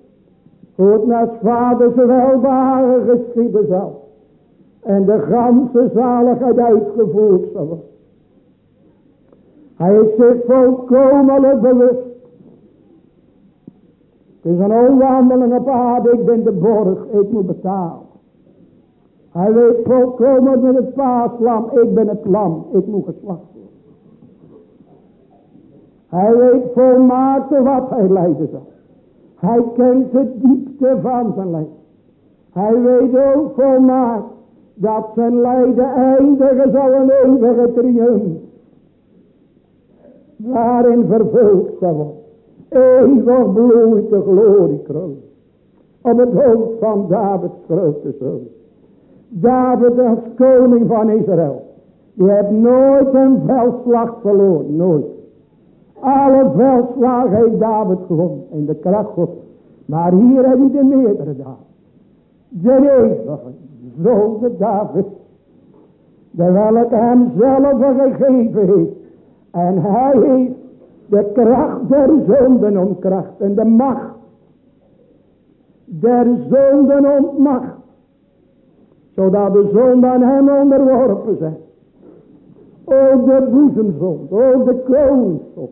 Speaker 2: Hoe het naar vaders welbehagen geschieden zal. En de ganse zaligheid uitgevoerd zal worden. Hij is zich volkomen bewust. Het is een omwandeling op aarde. Ik ben de borg. Ik moet betalen. Hij weet volkomen met het paaslam. Ik ben het lam. Ik moet geslacht worden. Hij weet volmaakt wat hij lijden zal. Hij kent de diepte van zijn lijden. Hij weet ook volmaakt dat zijn lijden eindigen zal een eeuwige triumf. Waarin vervuld zal worden. Eeuwig bloeit de gloriekroon. Op het hoofd van Davids grote zoon. David als koning van Israël. Die heeft nooit een veldslag verloren. Nooit. Alle veldslagen heeft David gewonnen. In de kracht God. Maar hier heb je de meerdere David. De eeuwige de David. De welke hem zelf gegeven heeft. En hij heeft de kracht der zonden ontkracht. En de macht der zonden ontmacht. Zodat de zonden aan hem onderworpen zijn. O de boezemzond. O de koningszond.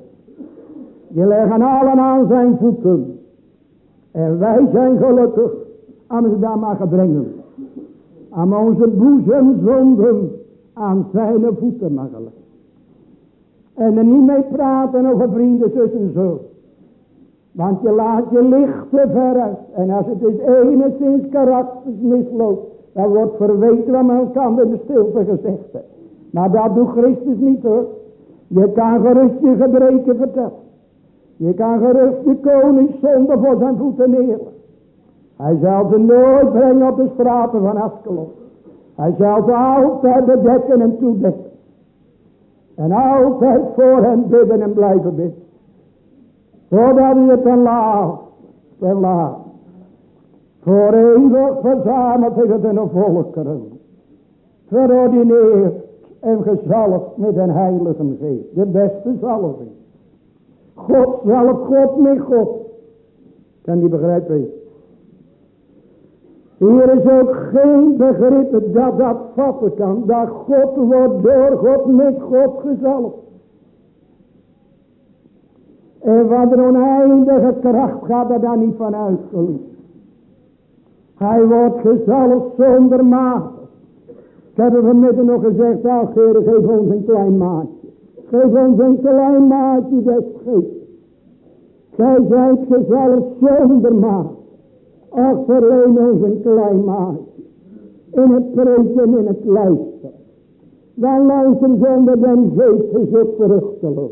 Speaker 2: Die leggen allen aan zijn voeten. En wij zijn gelukkig aan ze daar maar brengen. Aan onze boezemzonden aan zijn voeten mag En er niet mee praten over vrienden, tussen zo. Want je laat je licht te ver uit. En als het is enigszins karakters misloopt. Dan wordt verweten wat men kan in de stilte gezegd. Maar dat doet Christus niet hoor. Je kan gerust je gebreken vertellen. Je kan gerust je koning zonder voor zijn voeten neer. Hij zal ze nooit brengen op de straten van Askelon. Hij zal ze altijd bedekken en toedekken. En altijd voor hen bidden en blijven bidden. Voordat het ten laat, ten laat. Voor eeuwig verzameld in de volkeren. Verordineerd en gezalfd met een heilige geest. De beste zalving. God zelf, God met God. Kan die begrijpen? Hier is ook geen begrip dat dat vatten kan. Dat God wordt door God met God gezalfd. En wat een oneindige kracht gaat er dan niet van uitgeliefd. Hij wordt gezalfd zonder maat. Ik heb er vanmiddag nog gezegd, ach geef ons een klein maatje. Geef ons een klein maatje des geest. Gij zijt gezalfd zonder maat. Ach, verleen ons een klein maatje. In het preken, in het luisteren. Dan luisteren zonder den geest is het vruchteloos.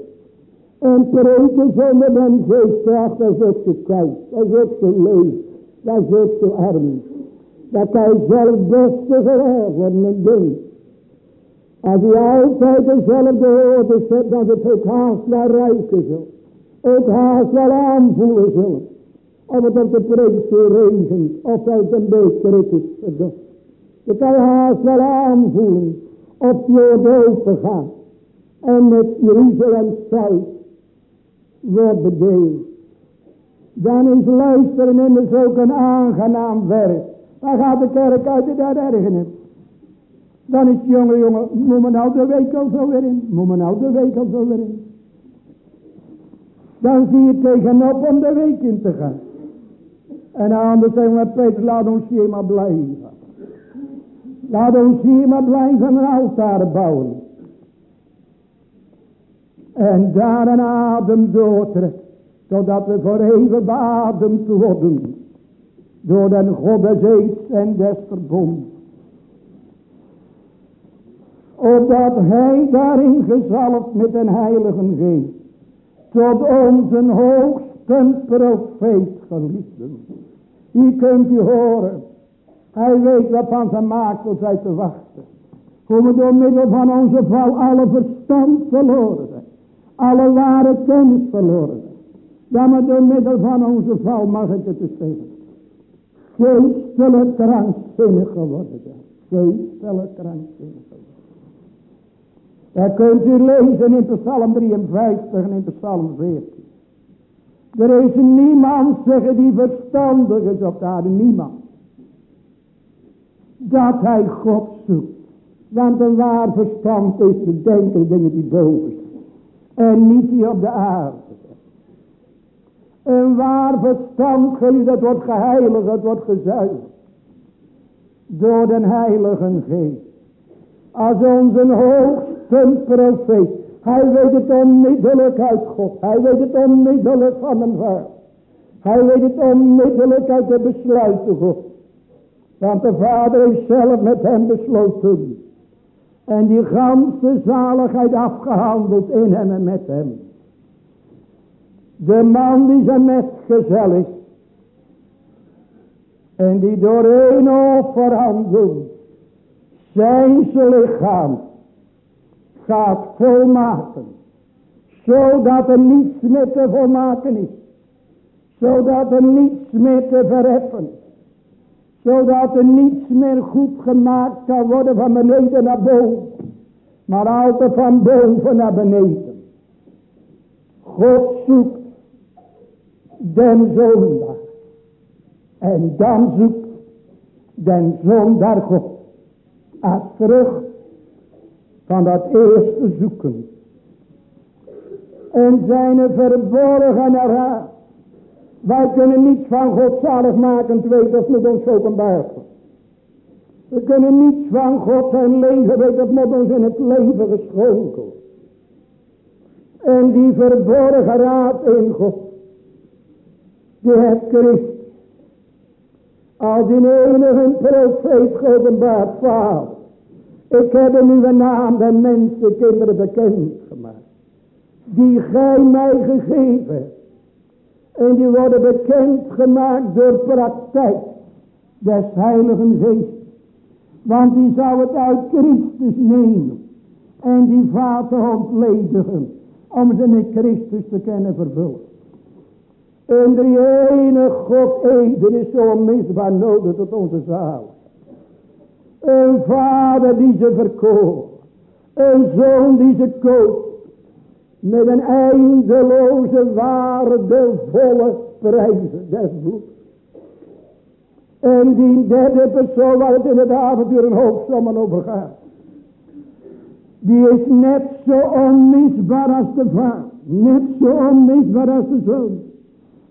Speaker 2: En preken zonder den geest, dat is ook zo koud. Dat is ook zo leeg. Dat is ook zo arm. Dat hij zelf beste geworden en ding. Als hij altijd dezelfde woorden zet, dan het ook haast wel ruiken zal. Ook haast wel aanvoelen zullen. Of het op de preekstoel regent, of uit een beker is verdoft. Je kan haast wel aanvoelen, of je open gaat. En met Jeruzalem Zuid wordt bedeeld. Dan is luisteren immers ook een aangenaam werk. Dan gaat de kerk uit de ergernis. Dan is jonge jongen, moet men nou de week al zo weer in. Moet men nou de week al zo weer in. Dan zie je tegenop om de week in te gaan. En anders zeggen we, Peter, laat ons hier maar blijven. Laat ons hier maar blijven een altaar bouwen. En daar een adem doortrekken. Totdat we voor even beademd worden. Door den God des en des verbond. Opdat hij daarin gezalfd met een heilige geest. Tot onze hoogste profeet geliefden. Hier kunt u horen. Hij weet wat van zijn maakte zij te wachten. Hoe we door middel van onze val alle verstand verloren. Alle ware kennis verloren zijn. Ja, maar door middel van onze val mag ik het eens zeggen. Geestelijk krankzinnig geworden zijn. Geestelijk krankzinnig. Dat kunt u lezen in Psalm 53 en in Psalm 14. Er is niemand zeggen die verstandig is op aarde. Niemand. Dat hij God zoekt. Want een waar verstand is de denken dingen die boven zijn. En niet die op de aarde een waar verstand, dat wordt geheiligd, dat wordt gezuiverd. Door den heilige geest. Als onze hoogste profeet. Hij weet het onmiddellijk uit God. Hij weet het onmiddellijk van een vader. Hij weet het onmiddellijk uit de besluiten God. Want de vader heeft zelf met hem besloten. En die ganse zaligheid afgehandeld in hem en met hem. De man die zijn metgezel is. En die door een offerhandel zijn lichaam gaat volmaken. Zodat er niets meer te volmaken is. Zodat er niets meer te verheffen. Zodat er niets meer goed gemaakt kan worden van beneden naar boven. Maar altijd van boven naar beneden. God zoekt den zondaar. En dan zoekt den zondaar God. Als vrucht van dat eerste zoeken. En zijn verborgen raad. Wij kunnen niets van God zaligmakend weten, dat moet ons openbaar We kunnen niets van God zijn leven weten, dat moet ons in het leven geschonken En die verborgen raad in God, die heeft Christus als in enige profeet geopenbaard, vader. Ik heb een uw naam den mensenkinderen bekend gemaakt. Die gij mij gegeven. En die worden bekend gemaakt door praktijk des heiligen geest. Want die zou het uit Christus nemen. En die vaten ontledigen. Om ze met Christus te kennen vervullen. En die ene God eden is zo onmisbaar nodig tot onze zaal. Een vader die ze verkoopt. Een zoon die ze koopt. Met een eindeloze waardevolle prijzen des bloed. En die derde persoon waar het in het avontuur een hoofdstommen over gaat. Die is net zo onmisbaar als de vader. Net zo onmisbaar als de zoon.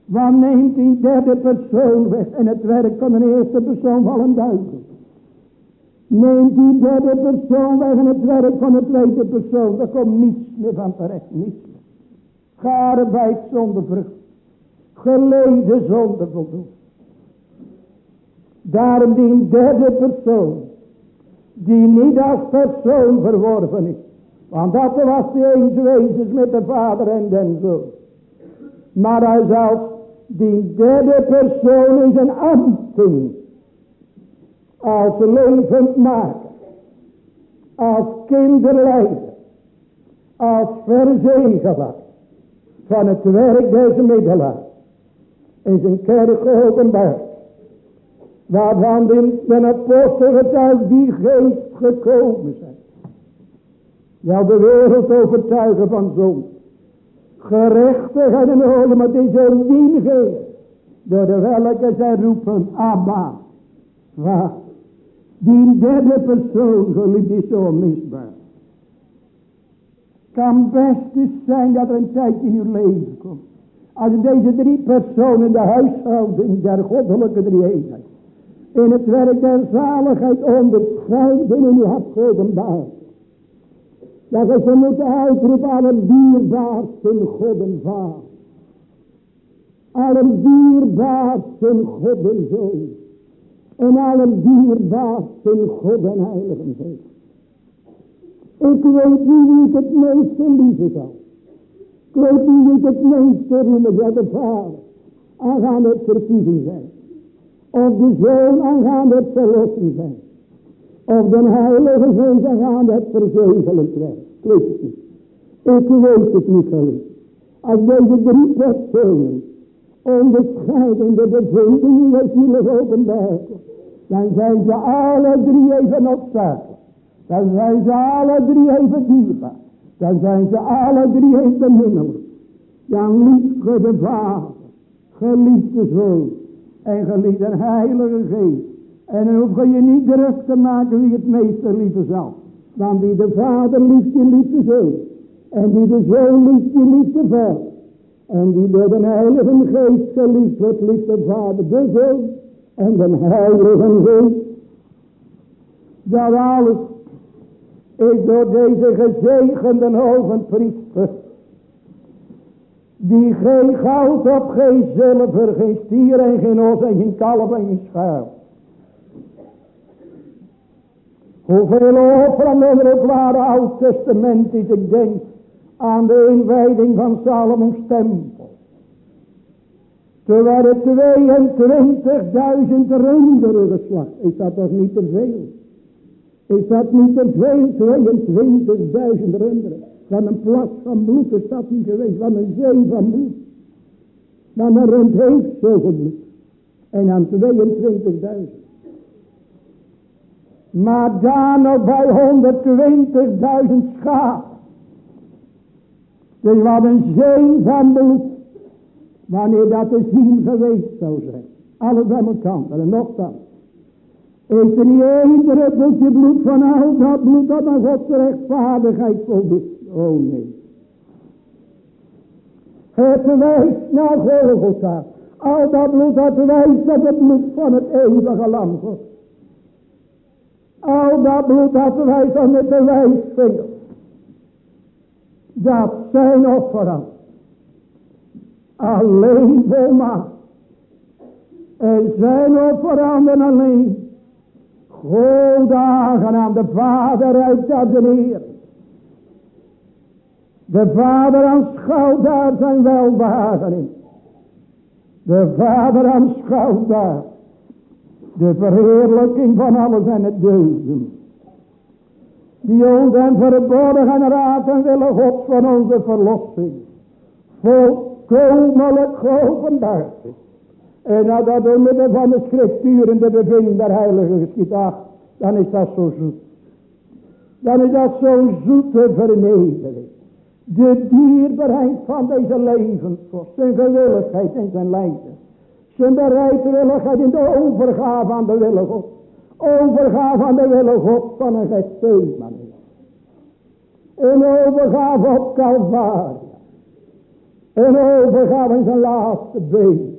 Speaker 2: Want neemt die derde persoon weg en het werk van de eerste persoon duivel. Neemt die derde persoon weg en het werk van de tweede persoon. Daar komt niets meer van terecht. Niets meer. Gearbeid zonder vrucht. Geleden zonder voldoen. Daarom die derde persoon. Die niet als persoon verworven is. Want dat was de eens wezens met de vader en den zoon. Maar hij zelfs die derde persoon is een ambten als levend maken, als kinderleider, als verzegelaar van het werk deze middelaar in zijn kerk geopenbaard. Waarvan de, de apostel het die geest gekomen zijn. Ja, de wereld overtuigen van zon. Gerechtigheid en oorlog, maar het is ook die geest. Door de welke zij roepen, Abba, waar die derde persoon, geliefd, is zo misbaar. Kan best eens zijn dat er een tijd in uw leven komt. Als deze drie personen de huishouding der goddelijke drieënheid. In het werk der zaligheid onderscheiden in uw hart geopenbaard. Dat we ze moeten uitroepen allerdierbaarsten God en Vader. Allerdierbaarsten God en Zoon. En allerdierbaarsten God en Heilige Geest. Ik weet niet wie ik het meeste liefde zal. Ik weet niet wie ik het meeste roemen zal de Vader. Aangaande het verkiezing zijn. Of de Zoon aangaande het verlossen zijn. Of de Heilige Geest aangaande het verzegelend werk. Ik weet het niet. Ik weet het niet geliefd. Als deze drie personen onderscheidende bevindingen met jullie openbaar. Dan zijn ze alle drie even noodzakelijk. Dan zijn ze alle drie even dierbaar. Dan zijn ze alle drie even beminnelijk. Dan lief de Vader, geliefde Zoon en geliefde Heilige Geest. En dan hoef je niet druk te maken wie het meeste liefde zal. Want die de Vader liefde, liefde de Zoon. En die de Zoon liefde, liefde de Vader. En die door de Heilige Geest geliefd wordt, liefde de Vader, de Zoon en de Heilige Geest. Dat alles is door deze gezegende hoge priester. Die geen goud op, geen zilver, geen stier en geen os en geen kalf en geen schaap. Hoeveel offeren ook waren oud testament is, ik denk aan de inwijding van Salomons tempel. Toen werden 22.000 runderen geslacht. Is dat toch niet te veel? Is dat niet te veel? 22.000 runderen. Van een plas van bloed is dat niet geweest. Van een zee van bloed. Dan een rund heeft zoveel bloed. En aan 22.000. Maar daar nog bij 120.000 schaap. Dus wat een zee van bloed. Wanneer dat te zien geweest zou zijn. Alles bij elkaar. En nogthans. Is er niet één druppeltje bloed van al dat bloed dat aan Gods rechtvaardigheid voldoet? Oh nee. Het wijst naar Golgotha. Al dat bloed dat wijst op het bloed van het eeuwige lam. Al dat bloed dat wijst dan met de wijsvinger. Dat zijn offeren. Alleen volmaakt. En zijn offeranden alleen. Godagen aan de Vader uit de Heer. De Vader aanschouwt daar zijn welbehagen in. De Vader aanschouwt daar de verheerlijking van alles en het deugden. Die ons en verborgen en raad en willen God van onze verlossing. Volkomenlijk geopenbaard is. En nadat door middel van de schrifturen de bevinding der heilige geschiet. Ach, dan is dat zo zoet. Dan is dat zo'n zoete vernedering. De dierbaarheid van deze levensvorst. Zijn gewilligheid en zijn lijden. Zijn bereidwilligheid in de overgave aan de wille God. Overgave aan de wille God van een Gethsemane. Een overgave op Calvaria. Een overgave in zijn laatste been.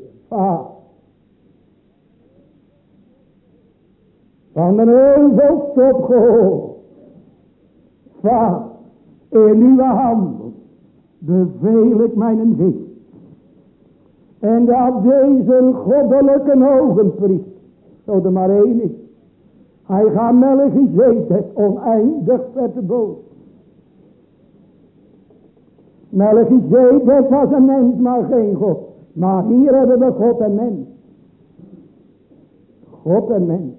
Speaker 2: Van de heuvel tot gehoord. Vader. In uw handen beveel ik mijn geest. En dat deze goddelijke ogenpriest, zo er maar één is. Hij gaat Melchizedek oneindig verboden. Melchizedek was een mens, maar geen God. Maar hier hebben we God en mens. God en mens.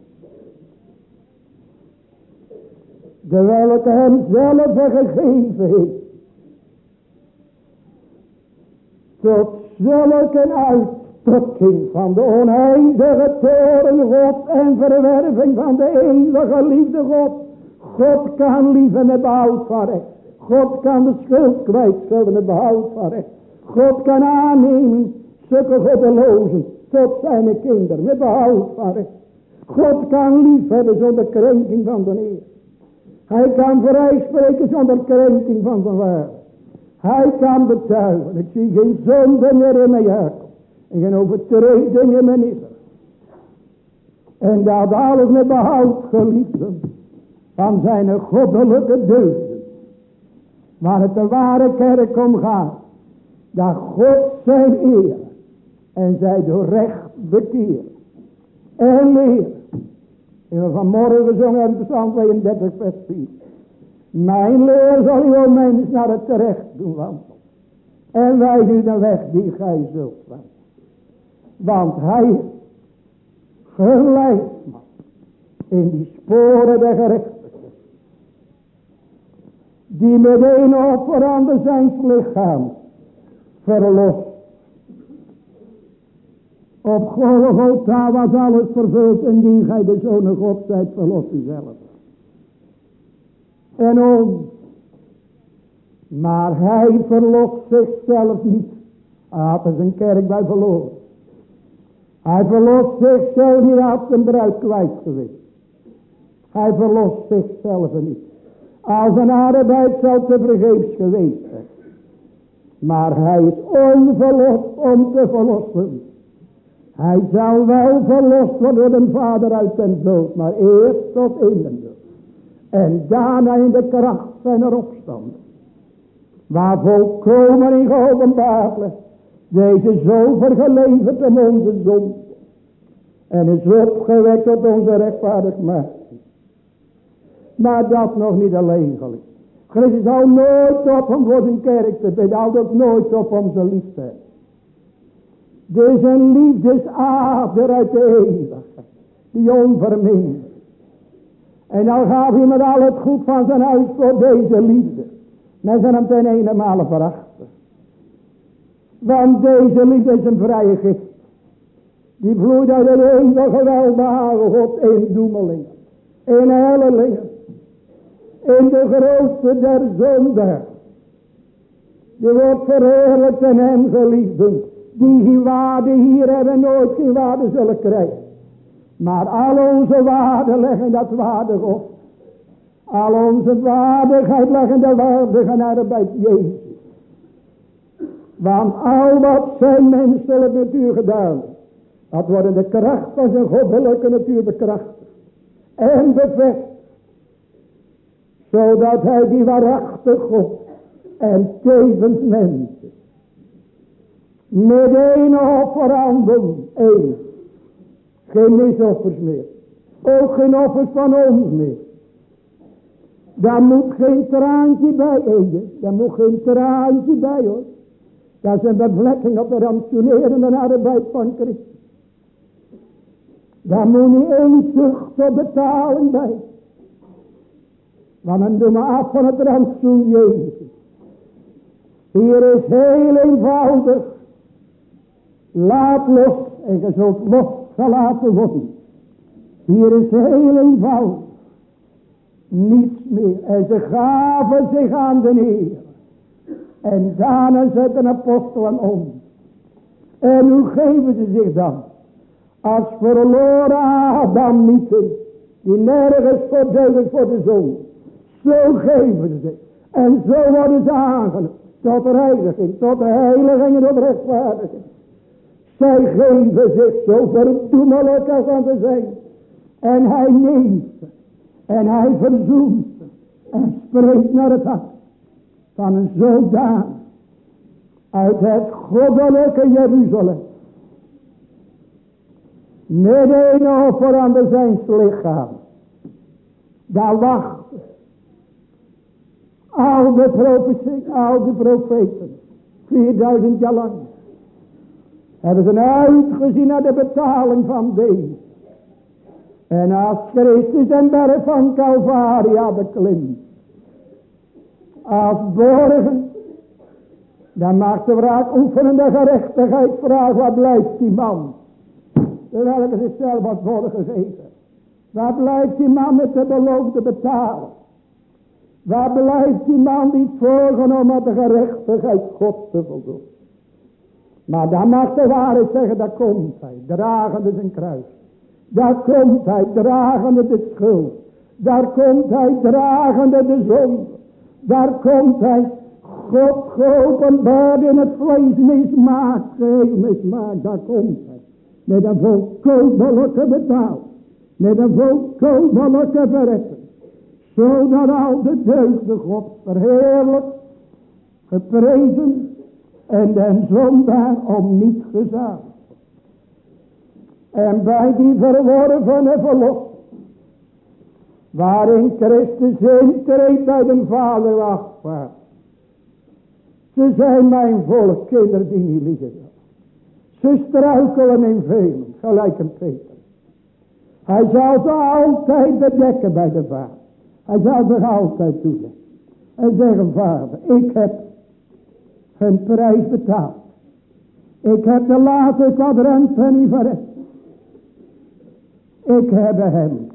Speaker 2: De welke hem zelf gegeven heeft. Tot zulke uitstorting van de oneindige toren God en verwerving van de eeuwige liefde God. God kan liefde met behoud van recht. God kan de schuld kwijtschelden met behoud van recht. God kan aannemen zulke goddelozen tot zijn kinderen met behoud van recht. God kan lief hebben zonder krenking van de Heer. Hij kan vrijspreken zonder krenking van zijn waarde. Hij kan betuigen. Ik zie geen zonde meer in mijn Jacob. En geen overtreding in mijn Israël. En dat alles met behoud geliefden. Van zijn goddelijke deugden. Waar het de ware kerk om gaat. Dat God zijn eer. En zij door recht bekeer. En leer. En we vanmorgen gezongen hebben Psalm 32 vers 4. Mijn leer zal uw mens naar het terecht doen wandelen. En wij nu de weg die gij zult wandelen. Want hij geleidt in die sporen der gerechtigheid. Die met een offer aan de zijn lichaam verlost. Op Golgotha was alles vervuld en die gij de Zoon God zijt verlost zelf en ons. Maar hij verlost zichzelf niet. Er zijn kerk bij verloren. Hij verlost zichzelf niet, had zijn bruid kwijt geweest. Hij verlost zichzelf niet. Als een arbeid zou te vergeefs geweest zijn. Maar hij is onverlost om te verlossen. Hij zal wel verlost worden door de vader uit den dood. Maar eerst tot in de dood. En daarna in de kracht zijn er opstand. Waar volkomen in geopenbaard ligt. Deze zo vergeleverd om onze zonde. En is opgewekt tot onze rechtvaardigheid. Maar dat nog niet alleen geliefd. Christus houdt nooit op om voor kerk te bidden. Houdt ook nooit op om zijn liefde. Is een liefdesader uit de. Die onvermindert. En dan gaf hij met al het goed van zijn huis voor deze liefde. Men zijn hem ten ene male verachten. Want deze liefde is een vrije gift. Die vloeit uit het eeuwige welbehagen God in doemelingen. In hellelingen. In de grootste der zonde. Je wordt verheerlijkt en hem geliefden. Die geen waarde hier hebben nooit geen waarde zullen krijgen. Maar al onze waarden leggen dat waardig op. Al onze waardigheid leggen de waardige arbeid Jezus. Want al wat zijn menselijke natuur gedaan. Dat wordt de kracht van zijn goddelijke natuur bekrachtigd. En bevestigd. Zodat hij die waarachtig God en tevens mensen. Met een offer aan één. Geen misoffers meer. Ook geen offers van ons meer. Daar moet geen traantje bij, Ede. Daar moet geen traantje bij, hoor. Dat is een bevlekking op de rantsoenerende arbeid van Christus. Daar moet niet één zucht op betalen bij. Want dan doen we af van het rantsoen Jezus. Hier is heel eenvoudig. Laat los en je zult losgelaten worden. Hier is heel eenvoudig. Niets meer. En ze gaven zich aan de Heer. En daarna zetten apostelen om. En hoe geven ze zich dan? Als verloren Adam niet Die nergens voor deugd voor de zon. Zo geven ze zich. En zo worden ze aangenomen. Tot reiniging, tot heiliging en tot rechtvaardiging. Zij geven zich zo verdoemelijk als aan te zijn. En hij neemt En hij verzoent En spreekt naar het hart. Van een zodanig. Uit het goddelijke Jeruzalem. Met een de zijns lichaam. Daar wacht al de profeten, al de profeten. 4000 jaar lang. Hebben ze uitgezien naar de betaling van deze. En als Christus en berg van Calvaria beklimt. Als borgen. Dan mag de wraak oefenen de gerechtigheid vragen. Wat blijft die man? Terwijl ze zichzelf had gegeven. Waar blijft die man met de beloofde betaling? Waar blijft die man die voorgenomen had de gerechtigheid God te voldoen? Maar dan mag de waarheid zeggen, daar komt hij, dragende zijn kruis. Daar komt hij, dragende de schuld. Daar komt hij, dragende de zonde. Daar komt hij, God geopenbaard in het vlees mismaakt, geheel mismaakt. Daar komt hij. Met een volkomenlijke betaal. Met een volkomenlijke verretting zodat al de deugden God verheerlijk, geprezen en den zondaar om niet gezaagd. En bij die verworvene verlossing, waarin Christus intreedt bij de Vader wachtvaart. Ze zijn mijn volk, kinderen die niet liggen. Ze struikelen in velen, gelijk een Peter. Hij zal ze altijd bedekken bij de Vader. Hij zal zich altijd doen. En zeggen, vader, ik heb een prijs betaald. Ik heb de laatste kwadrant penny verred. Ik heb hem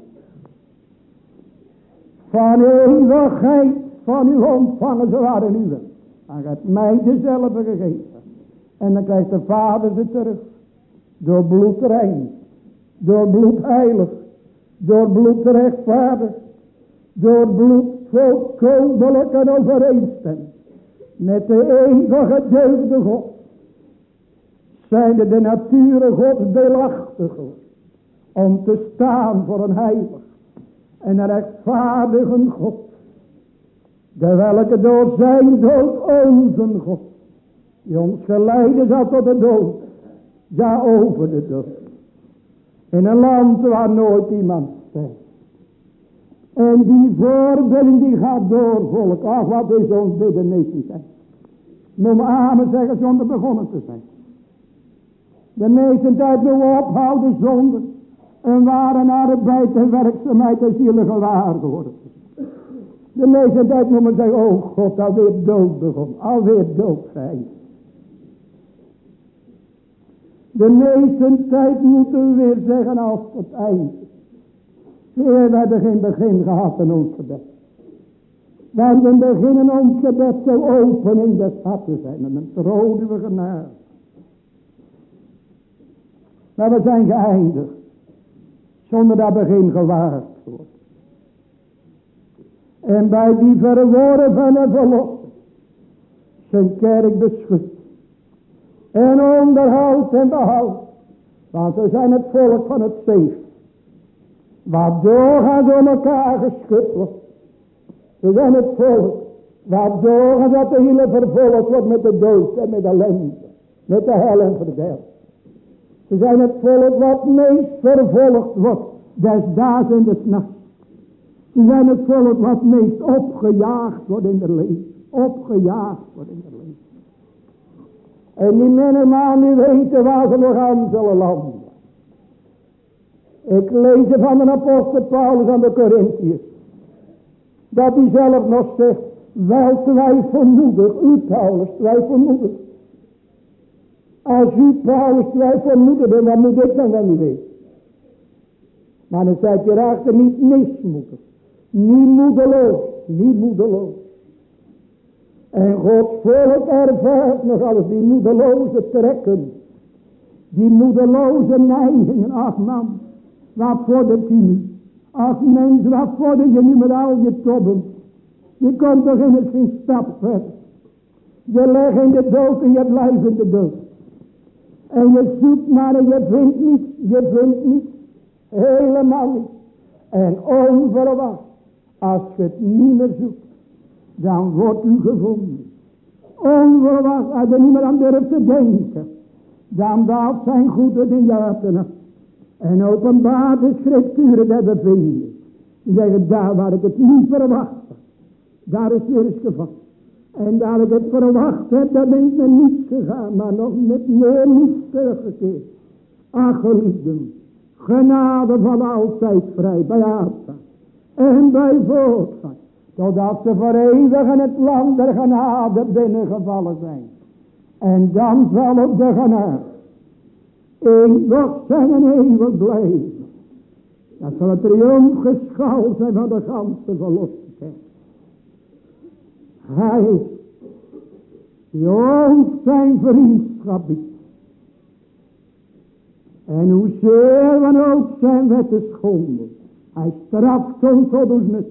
Speaker 2: van eeuwigheid van u ontvangen, ze waren uwe. Hij hebt mij dezelfde gegeven. En dan krijgt de vader ze terug. Door bloed rein. Door bloed heilig. Door bloed rechtvaardig door bloed volkomenlijk en overeenstemt met de eeuwige deugde God. Zijn de natuur God deelachtig om te staan voor een heilig en een rechtvaardige God. De welke door zijn dood onze God, die ons geleiden tot de dood, ja over de dood. In een land waar nooit iemand sterft. En die voorbeelding die gaat door volk. Ach wat is ons bidden meestens zijn. Moet amen zeggen zonder begonnen te zijn. De meeste tijd moeten we ophouden zonder een ware arbeid en werkzaamheid en zielige waarde worden. De tijd moet men zeggen, oh God, alweer dood begon, alweer dood zijn. De tijd moeten we weer zeggen als het eind. Heer, we hebben geen begin gehad in ons gebed. Want we beginnen ons gebed zo open in de stad te zijn. En troden we genade. Maar we zijn geëindigd. Zonder dat begin gewaard wordt. En bij die verworvene verlossing. Zijn kerk beschut. En onderhoudt en behoudt. Want ze zijn het volk van het zeef. Wat doorgaat door elkaar geschud wordt. Ze zijn het volk. Wat doorgaat dat de hele vervolgd wordt met de dood en met de ellende. Met de hel en verderf. Ze zijn het volk wat meest vervolgd wordt. Des daags en des nachts. Ze zijn het volk wat meest opgejaagd wordt in de leven. Opgejaagd wordt in de leven. En die mannen maar niet weten waar ze nog aan zullen landen. Ik lees van de apostel Paulus aan de Corinthiërs. Dat hij zelf nog zegt. Wel twijfelmoedig. U Paulus twijfelmoedig. Als u Paulus twijfelmoedig bent. Dan moet ik dan wel niet weten. Maar dan zijt je erachter niet mismoedig. Niet moedeloos. Niet moedeloos. En Gods volk ervaart nog alles die moedeloze trekken. Die moedeloze neigingen. Ach man, wat vordert u nu? Ach mens, wat vorder je nu met al je tobben? Je komt toch in het geen stap verder. Je legt in de dood en je blijft in de dood. En je zoekt maar en je vindt niet. Je vindt niet. Helemaal niet. En onverwacht. Als je het niet meer zoekt dan wordt u gevonden. Onverwacht, als je niet meer aan durft te denken, dan daalt zijn goede de juiten. En openbaar de schrifturen der bevinding. Die zeggen, daar waar ik het niet verwacht daar is weer eens gevallen. En daar ik het verwacht heb, daar ben ik me niet gegaan, maar nog met meer niet teruggekeerd. Ach, genade van altijd vrij bij Asa en bij voortgang. Totdat ze voor eeuwig in het land der genade binnengevallen zijn. En dan zal op de genade eeuwig zijn en eeuwig blijven. Dat zal het triomfgeschouw zijn van de ganse verlossing. Hij die ons zijn vriendschap biedt. En hoezeer van ook zijn wetten schonden. Hij straft ons tot ons nut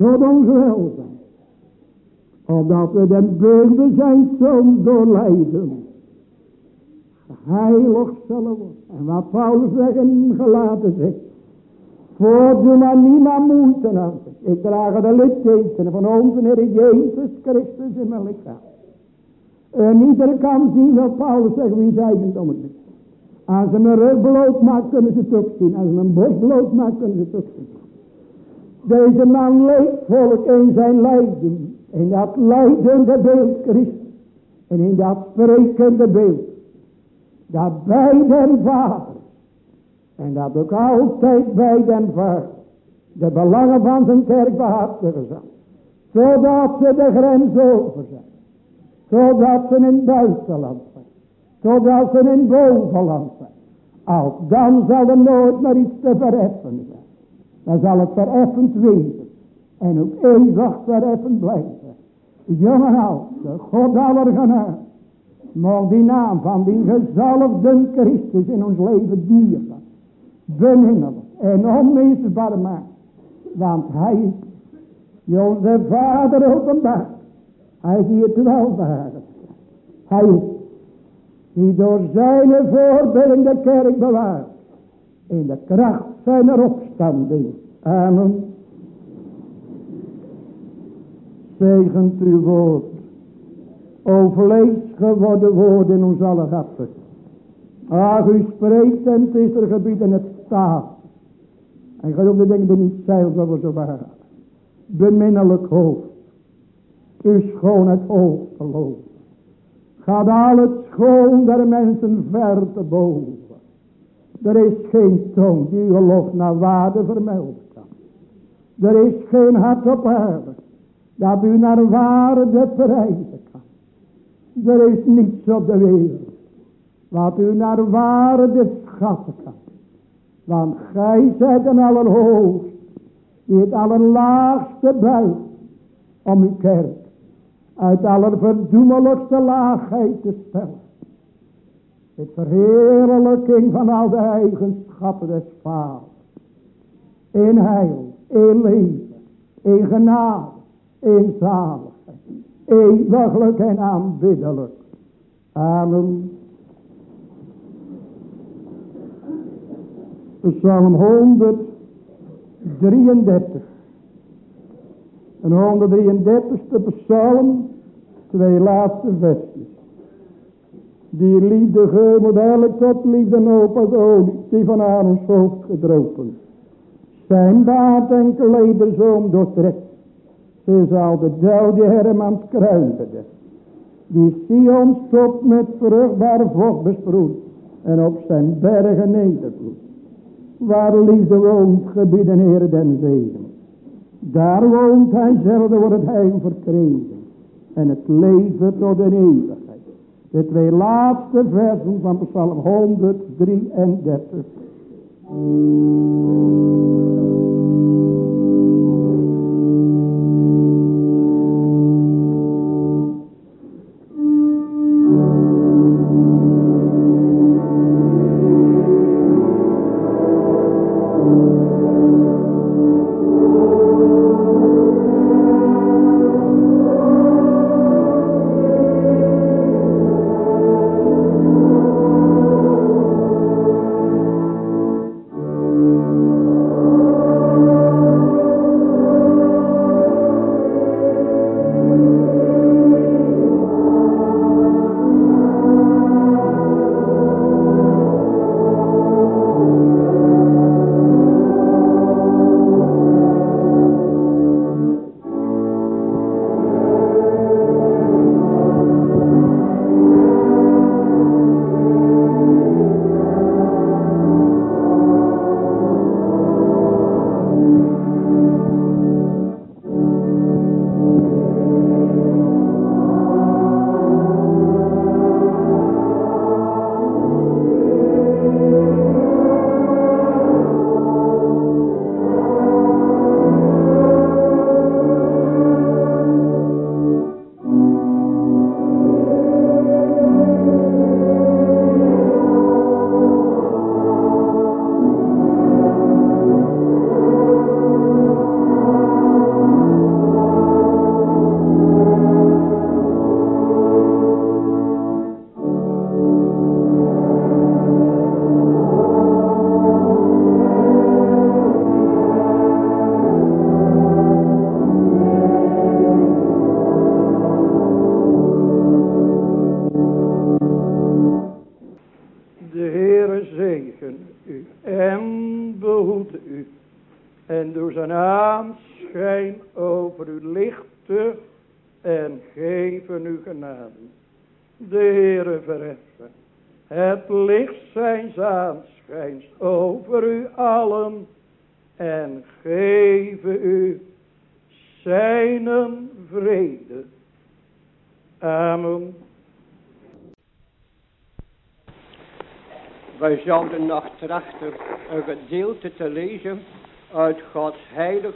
Speaker 2: tot ons welzijn. Opdat we de beelden zijn zoon doorlijden. Heilig zullen worden. En wat Paulus zeggen gelaten zegt. Voordoe maar niemand moeite aan. Ik draag de littekenen van onze Heer Jezus Christus in mijn lichaam. En ieder kan zien wat Paulus zegt wie zijn eigendom is. Als ze mijn rug bloot maakt kunnen ze het ook zien. Als ze mijn borst bloot maakt kunnen ze het ook zien. Deze man leed volk in zijn lijden. In dat leidende beeld Christus. En in dat sprekende beeld. Dat bij den Vader. En dat ook altijd bij den Vader. De belangen van zijn kerk behartigen zal. Zodat ze de grens over zijn. Zodat ze in het buitenland zijn. Zodat ze in het bovenland zijn. Als dan zal er nooit meer iets te verheffen zijn. Dan zal het vereffend wezen. En ook eeuwig vereffend blijven. Jongen oudste, God aller genade. Mocht die naam van die gezalfde Christus in ons leven dieren. Beminnelijk en onmisbaar maken. Want hij is onze vader openbaar. Hij die het welvaren. Hij die door zijn voorbeelding de kerk bewaart. In de kracht zijn opstanding. Amen. Zegent uw woord. O vlees geworden woord in ons alle harten. Ach, u spreekt en het is er gebied en het staat. En geloof de dingen die niet zeilt dat we zo waren. Beminnelijk hoofd. Uw schoonheid hoofd geloof. Gaat al het schoon der mensen ver te boven. Er is geen tong die uw lof naar waarde vermeldt kan. Er is geen hart op aarde dat u naar waarde prijzen kan. Er is niets op de wereld wat u naar waarde schatten kan. Want gij zijt een allerhoogst die het allerlaagste buigt om uw kerk uit allerverdoemelijkste laagheid te stellen. Het verheerlijking van al de eigenschappen des vaders. In heil, in leven, in genade, in zaligheid. Eeuwiglijk en aanbiddelijk. Amen. Psalm 133. Een 133ste psalm, twee laatste versjes. Die liefde geumelt eigenlijk tot liefde op als olie, die van Aarons hoofd gedropen. Zijn baard en klederzoom doortrekt. Ze zal de duwde Hermans kruin bedekt. Die Sion top met vruchtbare vocht besproeit. En op zijn bergen nedervloeit. Waar liefde woont, gebieden Heer den zegen. Daar woont hij zelden wordt het heil verkregen. En het leven tot een eeuwigheid. De twee laatste versen van Psalm 133.
Speaker 3: Zouden nog trachten een gedeelte te lezen uit Gods heilig